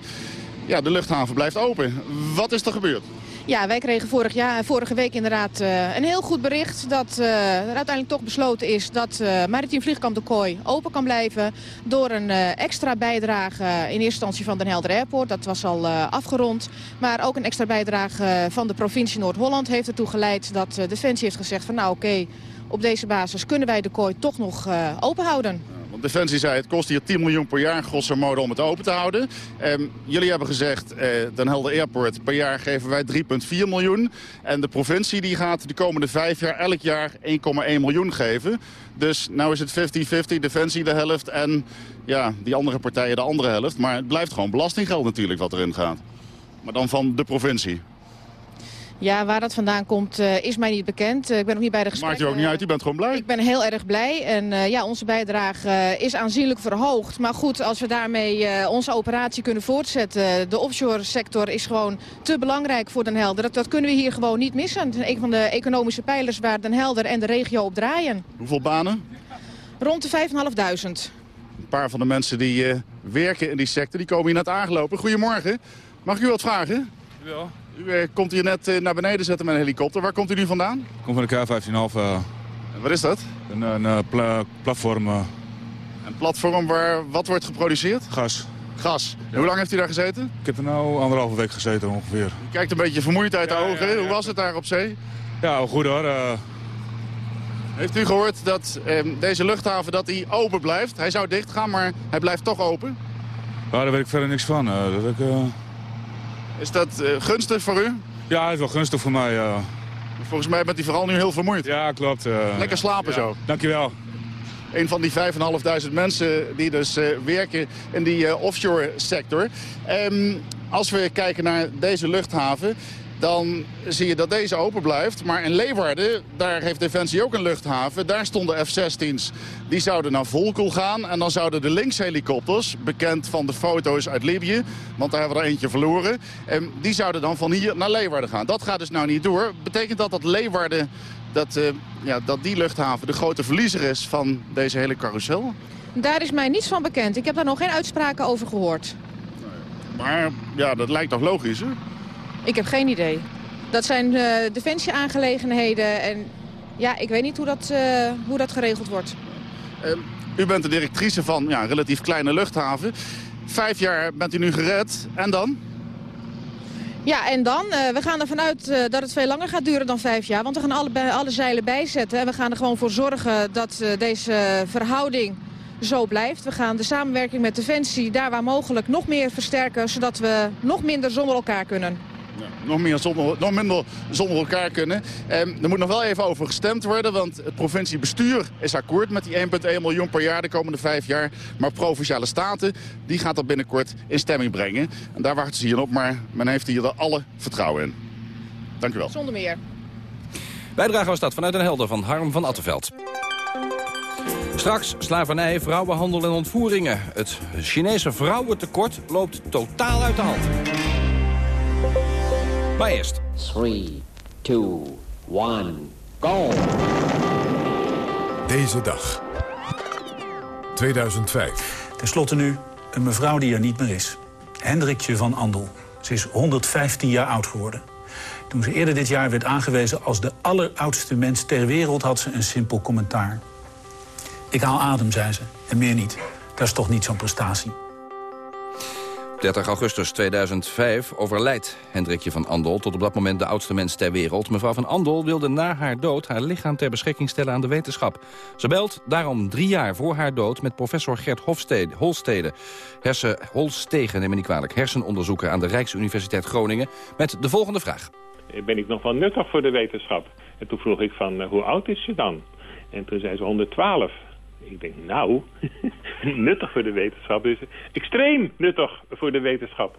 ja, de luchthaven blijft open. Wat is er gebeurd? Ja, wij kregen vorig jaar, vorige week inderdaad uh, een heel goed bericht... dat uh, er uiteindelijk toch besloten is dat uh, Maritiem Vliegkamp de Kooi open kan blijven... door een extra bijdrage in eerste instantie van Den Helder Airport. Dat was al afgerond. Maar ook een extra bijdrage van de provincie Noord-Holland heeft ertoe geleid... dat Defensie heeft gezegd van nou oké, op deze basis kunnen wij de kooi toch nog open houden. Defensie zei het kost hier 10 miljoen per jaar grosso modo om het open te houden. Um, jullie hebben gezegd, eh, Den Helder Airport, per jaar geven wij 3,4 miljoen. En de provincie die gaat de komende vijf jaar elk jaar 1,1 miljoen geven. Dus nou is het 50-50, Defensie de helft en ja, die andere partijen de andere helft. Maar het blijft gewoon belastinggeld natuurlijk wat erin gaat. Maar dan van de provincie. Ja, waar dat vandaan komt uh, is mij niet bekend. Uh, ik ben nog niet bij de gesprekken. Maakt je ook niet uit, u bent gewoon blij? Ik ben heel erg blij. En uh, ja, onze bijdrage is aanzienlijk verhoogd. Maar goed, als we daarmee onze operatie kunnen voortzetten... de offshore sector is gewoon te belangrijk voor Den Helder. Dat, dat kunnen we hier gewoon niet missen. Een van de economische pijlers waar Den Helder en de regio op draaien. Hoeveel banen? Rond de 5.500. Een paar van de mensen die werken in die sector, die komen hier net aangelopen. Goedemorgen. Mag ik u wat vragen? Ja. U eh, komt hier net eh, naar beneden zetten met een helikopter. Waar komt u nu vandaan? Ik kom van de K15,5. Uh, wat is dat? Een, een pla platform. Een platform waar wat wordt geproduceerd? Gas. Gas. Ja. Hoe lang heeft u daar gezeten? Ik heb er nu anderhalve week gezeten ongeveer. U kijkt een beetje vermoeid uit de ja, ogen. Hoe was het daar op zee? Ja, goed hoor. Uh... Heeft u gehoord dat eh, deze luchthaven dat open blijft? Hij zou dicht gaan, maar hij blijft toch open? Ja, daar weet ik verder niks van. dat ik, is dat uh, gunstig voor u? Ja, het is wel gunstig voor mij, ja. Volgens mij bent u vooral nu heel vermoeid. Ja, klopt. Uh, Lekker slapen ja. zo. Dankjewel. Een van die 5.500 mensen die dus uh, werken in die offshore sector. Um, als we kijken naar deze luchthaven... dan zie je dat deze open blijft. Maar in Leeuwarden, daar heeft Defensie ook een luchthaven. Daar stonden F-16's. Die zouden naar Volkel gaan. En dan zouden de linkshelikopters, bekend van de foto's uit Libië... want daar hebben we er eentje verloren... En die zouden dan van hier naar Leeuwarden gaan. Dat gaat dus nou niet door. Betekent dat dat Leeuwarden, dat, uh, ja, dat die luchthaven de grote verliezer is van deze hele carousel? Daar is mij niets van bekend. Ik heb daar nog geen uitspraken over gehoord. Maar ja, dat lijkt toch logisch, hè? Ik heb geen idee. Dat zijn uh, defensieaangelegenheden en ja, ik weet niet hoe dat, uh, hoe dat geregeld wordt. Uh, u bent de directrice van ja, een relatief kleine luchthaven. Vijf jaar bent u nu gered. En dan? Ja, en dan? we gaan ervan uit dat het veel langer gaat duren dan vijf jaar. Want we gaan alle, alle zeilen bijzetten. En we gaan er gewoon voor zorgen dat deze verhouding zo blijft. We gaan de samenwerking met Defensie daar waar mogelijk nog meer versterken... zodat we nog minder zonder elkaar kunnen. Nog, meer zonder, nog minder zonder elkaar kunnen. En er moet nog wel even over gestemd worden, want het provinciebestuur is akkoord met die 1,1 miljoen per jaar de komende vijf jaar. Maar Provinciale Staten, die gaat dat binnenkort in stemming brengen. En daar wachten ze hier op, maar men heeft hier er alle vertrouwen in. Dank u wel. Zonder meer. Bijdrage was dat vanuit een helder van Harm van Attenveld. Straks slavernij, vrouwenhandel en ontvoeringen. Het Chinese vrouwentekort loopt totaal uit de hand. Maar eerst. 3, 2, 1, go! Deze dag. 2005. Ten slotte nu een mevrouw die er niet meer is. Hendrikje van Andel. Ze is 115 jaar oud geworden. Toen ze eerder dit jaar werd aangewezen als de alleroudste mens ter wereld... had ze een simpel commentaar. Ik haal adem, zei ze. En meer niet. Dat is toch niet zo'n prestatie. 30 augustus 2005 overlijdt Hendrikje van Andel... tot op dat moment de oudste mens ter wereld. Mevrouw van Andel wilde na haar dood haar lichaam ter beschikking stellen aan de wetenschap. Ze belt daarom drie jaar voor haar dood met professor Gert Hofstede, Holstede... Hersen, Holstegen, neem me niet kwalijk, hersenonderzoeker aan de Rijksuniversiteit Groningen... met de volgende vraag. Ben ik nog wel nuttig voor de wetenschap? En toen vroeg ik van, uh, hoe oud is ze dan? En toen zei ze 112. Ik denk, nou, nuttig voor de wetenschap is extreem nuttig voor de wetenschap.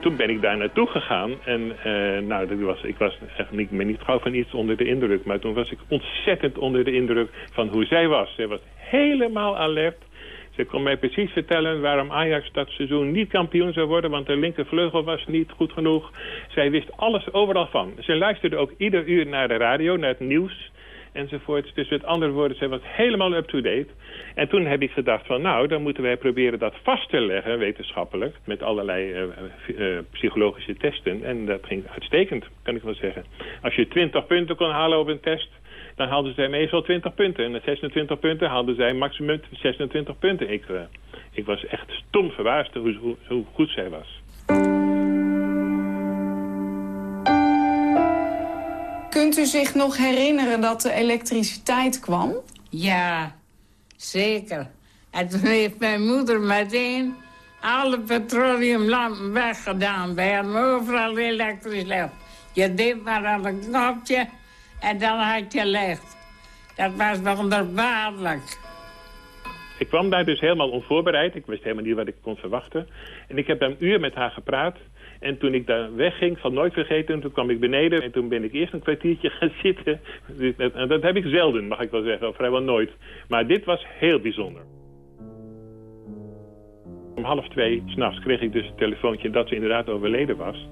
Toen ben ik daar naartoe gegaan en uh, nou, dat was, ik was echt niet, me niet gauw van iets onder de indruk. Maar toen was ik ontzettend onder de indruk van hoe zij was. Zij was helemaal alert. Ze kon mij precies vertellen waarom Ajax dat seizoen niet kampioen zou worden... want de linkervleugel was niet goed genoeg. Zij wist alles overal van. Ze luisterde ook ieder uur naar de radio, naar het nieuws enzovoort. Dus met andere woorden, zij was helemaal up-to-date. En toen heb ik gedacht van nou, dan moeten wij proberen dat vast te leggen, wetenschappelijk, met allerlei uh, uh, psychologische testen. En dat ging uitstekend, kan ik wel zeggen. Als je 20 punten kon halen op een test, dan haalden zij meestal 20 punten. En met 26 punten haalden zij maximum 26 punten. Ik, ik was echt stom verbaasd hoe, hoe goed zij was. Kunt u zich nog herinneren dat de elektriciteit kwam? Ja, zeker. En toen heeft mijn moeder meteen alle petroleumlampen weggedaan. Wij hadden overal elektrisch licht. Je deed maar aan een knopje en dan had je licht. Dat was wonderbaarlijk. Ik kwam daar dus helemaal onvoorbereid. Ik wist helemaal niet wat ik kon verwachten. En ik heb een uur met haar gepraat. En toen ik daar wegging, van nooit vergeten, toen kwam ik beneden. En toen ben ik eerst een kwartiertje gaan zitten. En dat heb ik zelden, mag ik wel zeggen, of vrijwel nooit. Maar dit was heel bijzonder. Om half twee s'nachts kreeg ik dus een telefoontje dat ze inderdaad overleden was.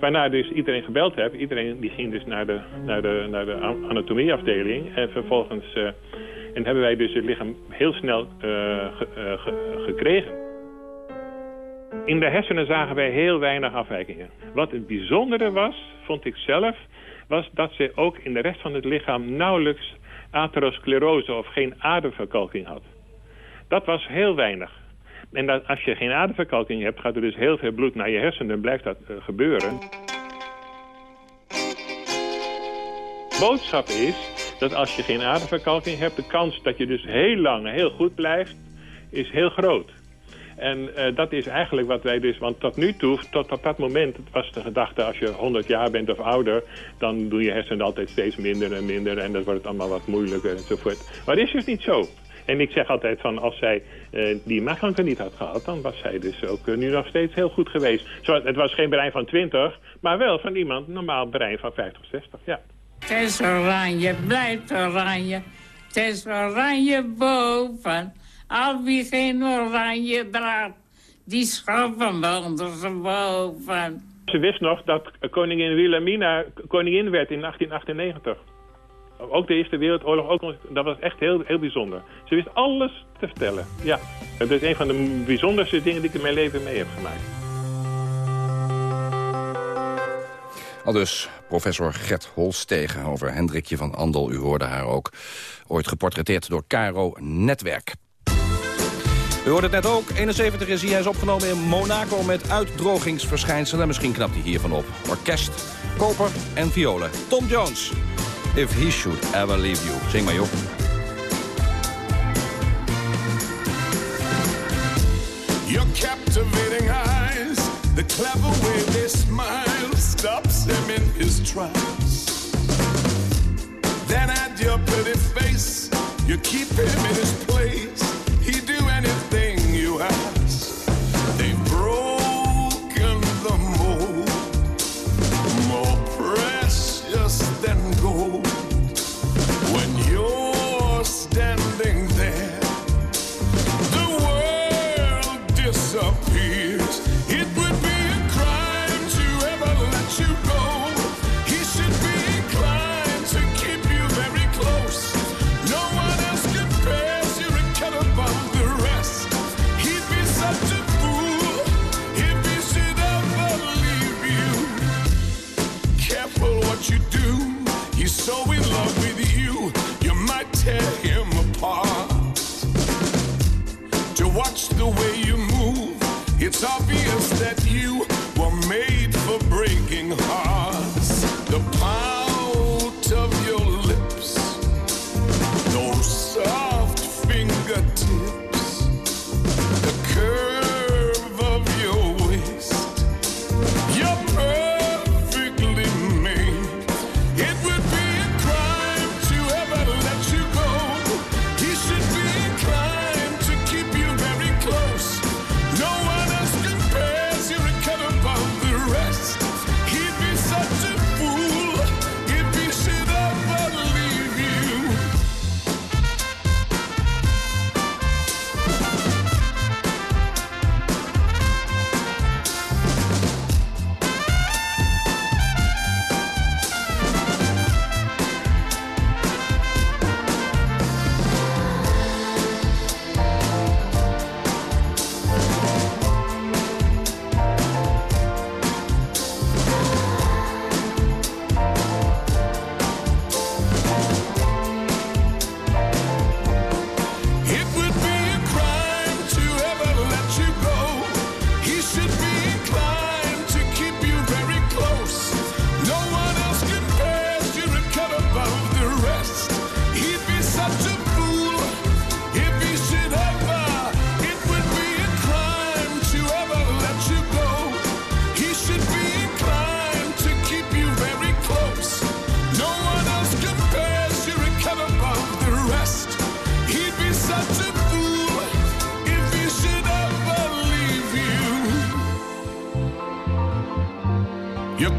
Waarna dus iedereen gebeld heb. Iedereen die ging dus naar de, naar de, naar de anatomieafdeling. En vervolgens uh, en hebben wij dus het lichaam heel snel uh, ge, gekregen. In de hersenen zagen wij heel weinig afwijkingen. Wat het bijzondere was, vond ik zelf, was dat ze ook in de rest van het lichaam nauwelijks atherosclerose of geen aderverkalking had. Dat was heel weinig. En dat als je geen aderverkalking hebt, gaat er dus heel veel bloed naar je hersenen en blijft dat uh, gebeuren. boodschap is dat als je geen aderverkalking hebt, de kans dat je dus heel lang heel goed blijft, is heel groot. En uh, dat is eigenlijk wat wij dus... Want tot nu toe, tot op dat moment was de gedachte... als je 100 jaar bent of ouder... dan doen je hersenen altijd steeds minder en minder... en dan wordt het allemaal wat moeilijker enzovoort. Maar dat is dus niet zo. En ik zeg altijd van als zij uh, die maagkanker niet had gehad... dan was zij dus ook uh, nu nog steeds heel goed geweest. Het was geen brein van 20, maar wel van iemand normaal brein van 50, 60. Ja. Het is oranje, blijft oranje. Het is oranje boven. Al wie geen oranje draagt, die schaffen we ondersteboven. Ze wist nog dat koningin Wilhelmina koningin werd in 1898. Ook de Eerste Wereldoorlog, ook, dat was echt heel, heel bijzonder. Ze wist alles te vertellen, ja. Het is een van de bijzonderste dingen die ik in mijn leven mee heb gemaakt. Al dus professor Gert Holstegen over Hendrikje van Andel. U hoorde haar ook ooit geportretteerd door Caro Netwerk. U hoorde het net ook. 71 is hij. Is opgenomen in Monaco met uitdrogingsverschijnselen. Misschien knapt hij hiervan op. Orkest, koper en violen. Tom Jones. If he should ever leave you. Zing maar, joh. Your captivating eyes, the clever way they smile, stops him in his tracks. Then at your pretty face, you keep him in his place.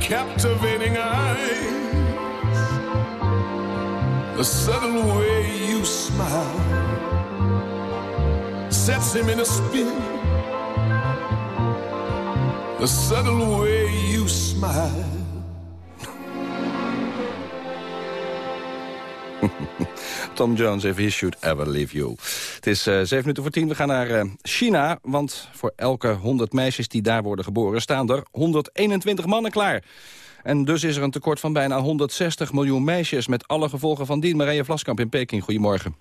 Captivating eyes, the subtle way you smile, sets him in a spin. The subtle way you smile. Tom Jones, if he should ever leave you. Het is eh, zeven minuten voor tien. We gaan naar eh, China, want voor elke 100 meisjes die daar worden geboren... staan er 121 mannen klaar. En dus is er een tekort van bijna 160 miljoen meisjes... met alle gevolgen van dien. Marije Vlaskamp in Peking, goedemorgen.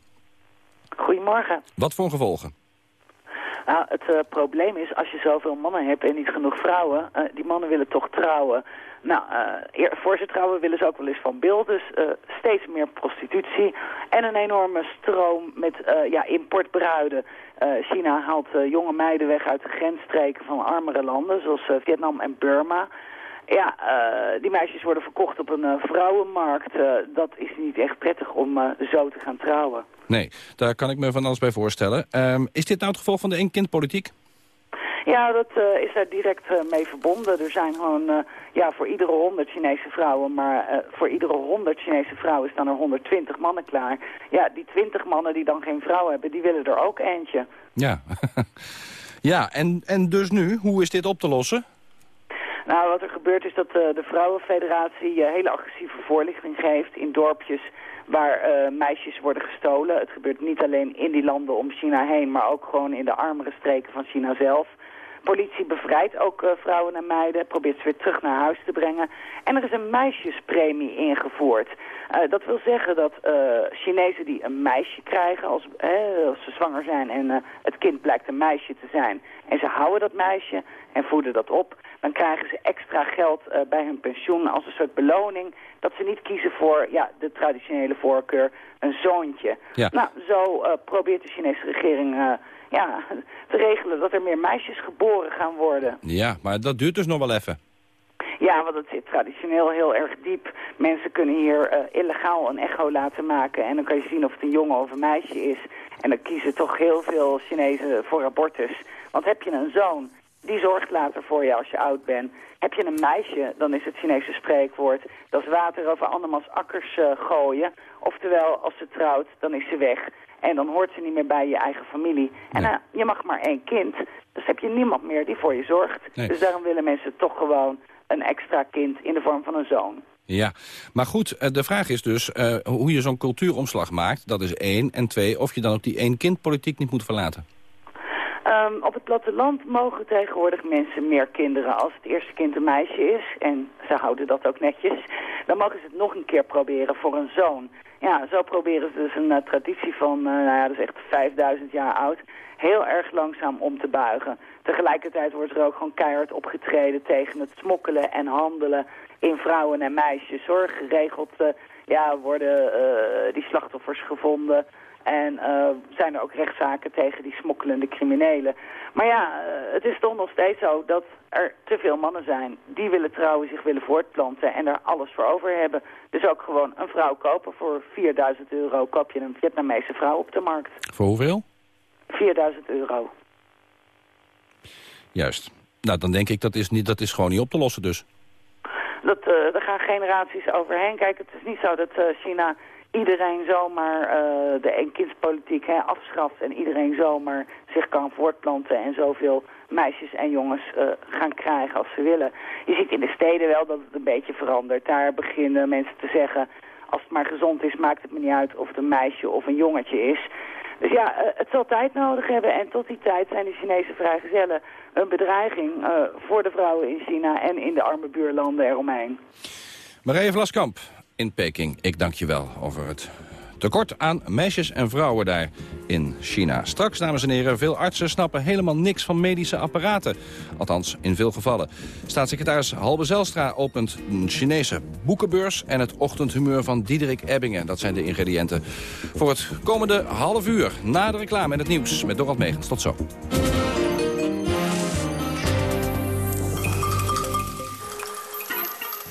Goedemorgen. Wat voor gevolgen? Nou, het eh, probleem is, als je zoveel mannen hebt en niet genoeg vrouwen, die mannen willen toch trouwen. Nou, eer- voor ze trouwen willen ze ook wel eens van beeld, dus eh, steeds meer prostitutie en een enorme stroom met eh, ja, importbruiden. Eh, China haalt jonge meiden weg uit de grensstreken van armere landen, zoals Vietnam en Burma. Ja, die meisjes worden verkocht op een vrouwenmarkt. Dat is niet echt prettig om zo te gaan trouwen. Nee, daar kan ik me van alles bij voorstellen. Ehm, is dit nou het gevolg van de één-kind-politiek? Ja, dat is daar direct mee verbonden. Er zijn gewoon ja, voor iedere 100 Chinese vrouwen, maar eh, voor iedere 100 Chinese vrouwen staan er 120 mannen klaar. Ja, die 20 mannen die dan geen vrouw hebben, die willen er ook eentje. Ja, ja en, en dus nu, hoe is dit op te lossen? Nou, wat er gebeurt is dat eh, de Vrouwenfederatie eh, hele agressieve voorlichting geeft in dorpjes waar meisjes worden gestolen. Het gebeurt niet alleen in die landen om China heen, maar ook gewoon in de armere streken van China zelf. Politie bevrijdt ook eh, vrouwen en meiden, probeert ze weer terug naar huis te brengen. En er is een meisjespremie ingevoerd. Eh, dat wil zeggen dat eh, Chinezen die een meisje krijgen als, eh, als ze zwanger zijn en het kind blijkt een meisje te zijn. En ze houden dat meisje en voeden dat op. Dan krijgen ze extra geld bij hun pensioen als een soort beloning. Dat ze niet kiezen voor ja, de traditionele voorkeur, een zoontje. Ja. Nou, zo probeert de Chinese regering ja, te regelen dat er meer meisjes geboren gaan worden. Ja, maar dat duurt dus nog wel even. Ja, want het zit traditioneel heel erg diep. Mensen kunnen hier eh, illegaal een echo laten maken. En dan kan je zien of het een jongen of een meisje is. En dan kiezen toch heel veel Chinezen voor abortus. Want heb je een zoon, die zorgt later voor je als je oud bent. Heb je een meisje, dan is het Chinese spreekwoord... dat is water over andermans akkers eh, gooien. Oftewel, als ze trouwt, dan is ze weg. En dan hoort ze niet meer bij je eigen familie. En eh, je mag maar één kind. Dus heb je niemand meer die voor je zorgt. Nee. Dus daarom willen mensen toch gewoon een extra kind in de vorm van een zoon. Ja, maar goed, eh, de vraag is dus eh, hoe je zo'n cultuuromslag maakt. Dat is één. En twee, of je dan ook die één-kind-politiek niet moet verlaten. Ehm, op het platteland mogen tegenwoordig mensen meer kinderen. Als het eerste kind een meisje is, en ze houden dat ook netjes... dan mogen ze het nog een keer proberen voor een zoon. Ja, zo proberen ze dus een eh, traditie van, eh, nou ja, dat is echt 5000 jaar oud... heel erg langzaam om te buigen. Tegelijkertijd wordt er ook gewoon keihard opgetreden tegen het smokkelen en handelen in vrouwen en meisjes. Hoor. Geregeld eh, ja, worden die slachtoffers gevonden... En eh, zijn er ook rechtszaken tegen die smokkelende criminelen. Maar ja, eh, het is toch nog steeds zo dat er te veel mannen zijn. Die willen trouwen, zich willen voortplanten en daar alles voor over hebben. Dus ook gewoon een vrouw kopen. Voor 4000 euro koop je een Vietnamese vrouw op de markt. Voor hoeveel? 4000 euro. Juist. Nou, dan denk ik dat is, niet, dat is gewoon niet op te lossen dus. Dat, eh daar gaan generaties overheen. Kijk, het is niet zo dat China iedereen zomaar eh, de eenkindspolitiek hè, afschaft... en iedereen zomaar zich kan voortplanten en zoveel meisjes en jongens eh, gaan krijgen als ze willen. Je ziet in de steden wel dat het een beetje verandert. Daar beginnen mensen te zeggen... als het maar gezond is, maakt het me niet uit of het een meisje of een jongetje is... Dus ja, eh, het zal tijd nodig hebben. En tot die tijd zijn de Chinese vrijgezellen een bedreiging voor de vrouwen in China en in de arme buurlanden eromheen. Marije Vlaskamp in Peking, ik dank je wel over het tekort aan meisjes en vrouwen daar in China. Straks, dames en heren, veel artsen snappen helemaal niks van medische apparaten. Althans, in veel gevallen. Staatssecretaris Halbe Zelstra opent een Chinese boekenbeurs... en het ochtendhumeur van Diederik Ebbingen. Dat zijn de ingrediënten voor het komende half uur. Na de reclame en het nieuws met Dorald Megens. Tot zo.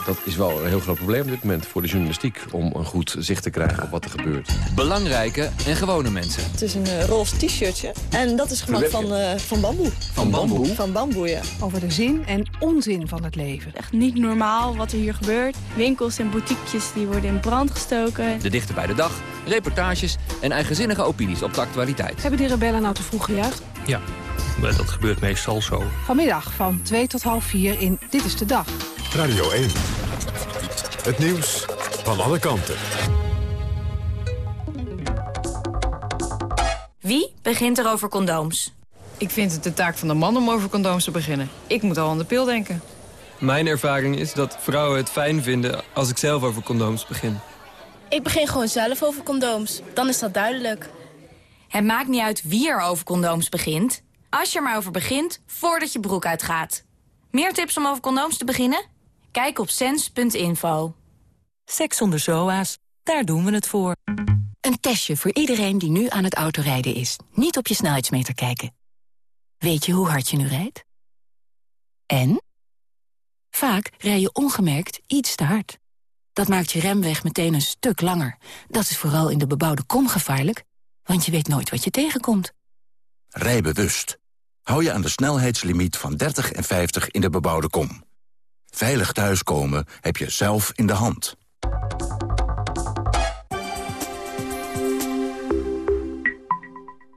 Dat is wel een heel groot probleem op dit moment voor de journalistiek... om een goed zicht te krijgen op wat er gebeurt. Belangrijke en gewone mensen. Het is een eh, roze t-shirtje. En dat is gemaakt van, eh, van bamboe. Van bamboe? Van bamboe, ja. Over de zin en onzin van het leven. Echt niet normaal wat er hier gebeurt. Winkels en boutiquetjes die worden in brand gestoken. De dichter bij de dag, reportages en eigenzinnige opinies op de actualiteit. Hebben die rebellen nou te vroeg gejuicht? Ja, dat gebeurt meestal zo. Vanmiddag van 2 tot half 4 in Dit is de Dag. Radio 1. Het nieuws van alle kanten. Wie begint er over condooms? Ik vind het de taak van de man om over condooms te beginnen. Ik moet al aan de pil denken. Mijn ervaring is dat vrouwen het fijn vinden als ik zelf over condooms begin. Ik begin gewoon zelf over condooms. Dan is dat duidelijk. Het maakt niet uit wie er over condooms begint. Als je er maar over begint, voordat je broek uitgaat. Meer tips om over condooms te beginnen? Kijk op sens.info. Seks zonder zoa's, daar doen we het voor. Een testje voor iedereen die nu aan het autorijden is. Niet op je snelheidsmeter kijken. Weet je hoe hard je nu rijdt? En? Vaak rij je ongemerkt iets te hard. Dat maakt je remweg meteen een stuk langer. Dat is vooral in de bebouwde kom gevaarlijk, want je weet nooit wat je tegenkomt. Rij bewust. Hou je aan de snelheidslimiet van 30 en 50 in de bebouwde kom. Veilig thuiskomen heb je zelf in de hand.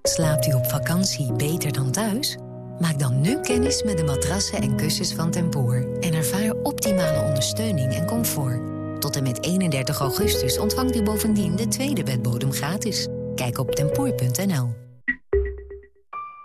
Slaapt u op vakantie beter dan thuis? Maak dan nu kennis met de matrassen en kussens van Tempoor... en ervaar optimale ondersteuning en comfort. Tot en met 31 augustus ontvangt u bovendien de tweede bedbodem gratis. Kijk op tempoor.nl.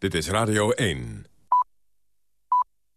Dit is Radio 1.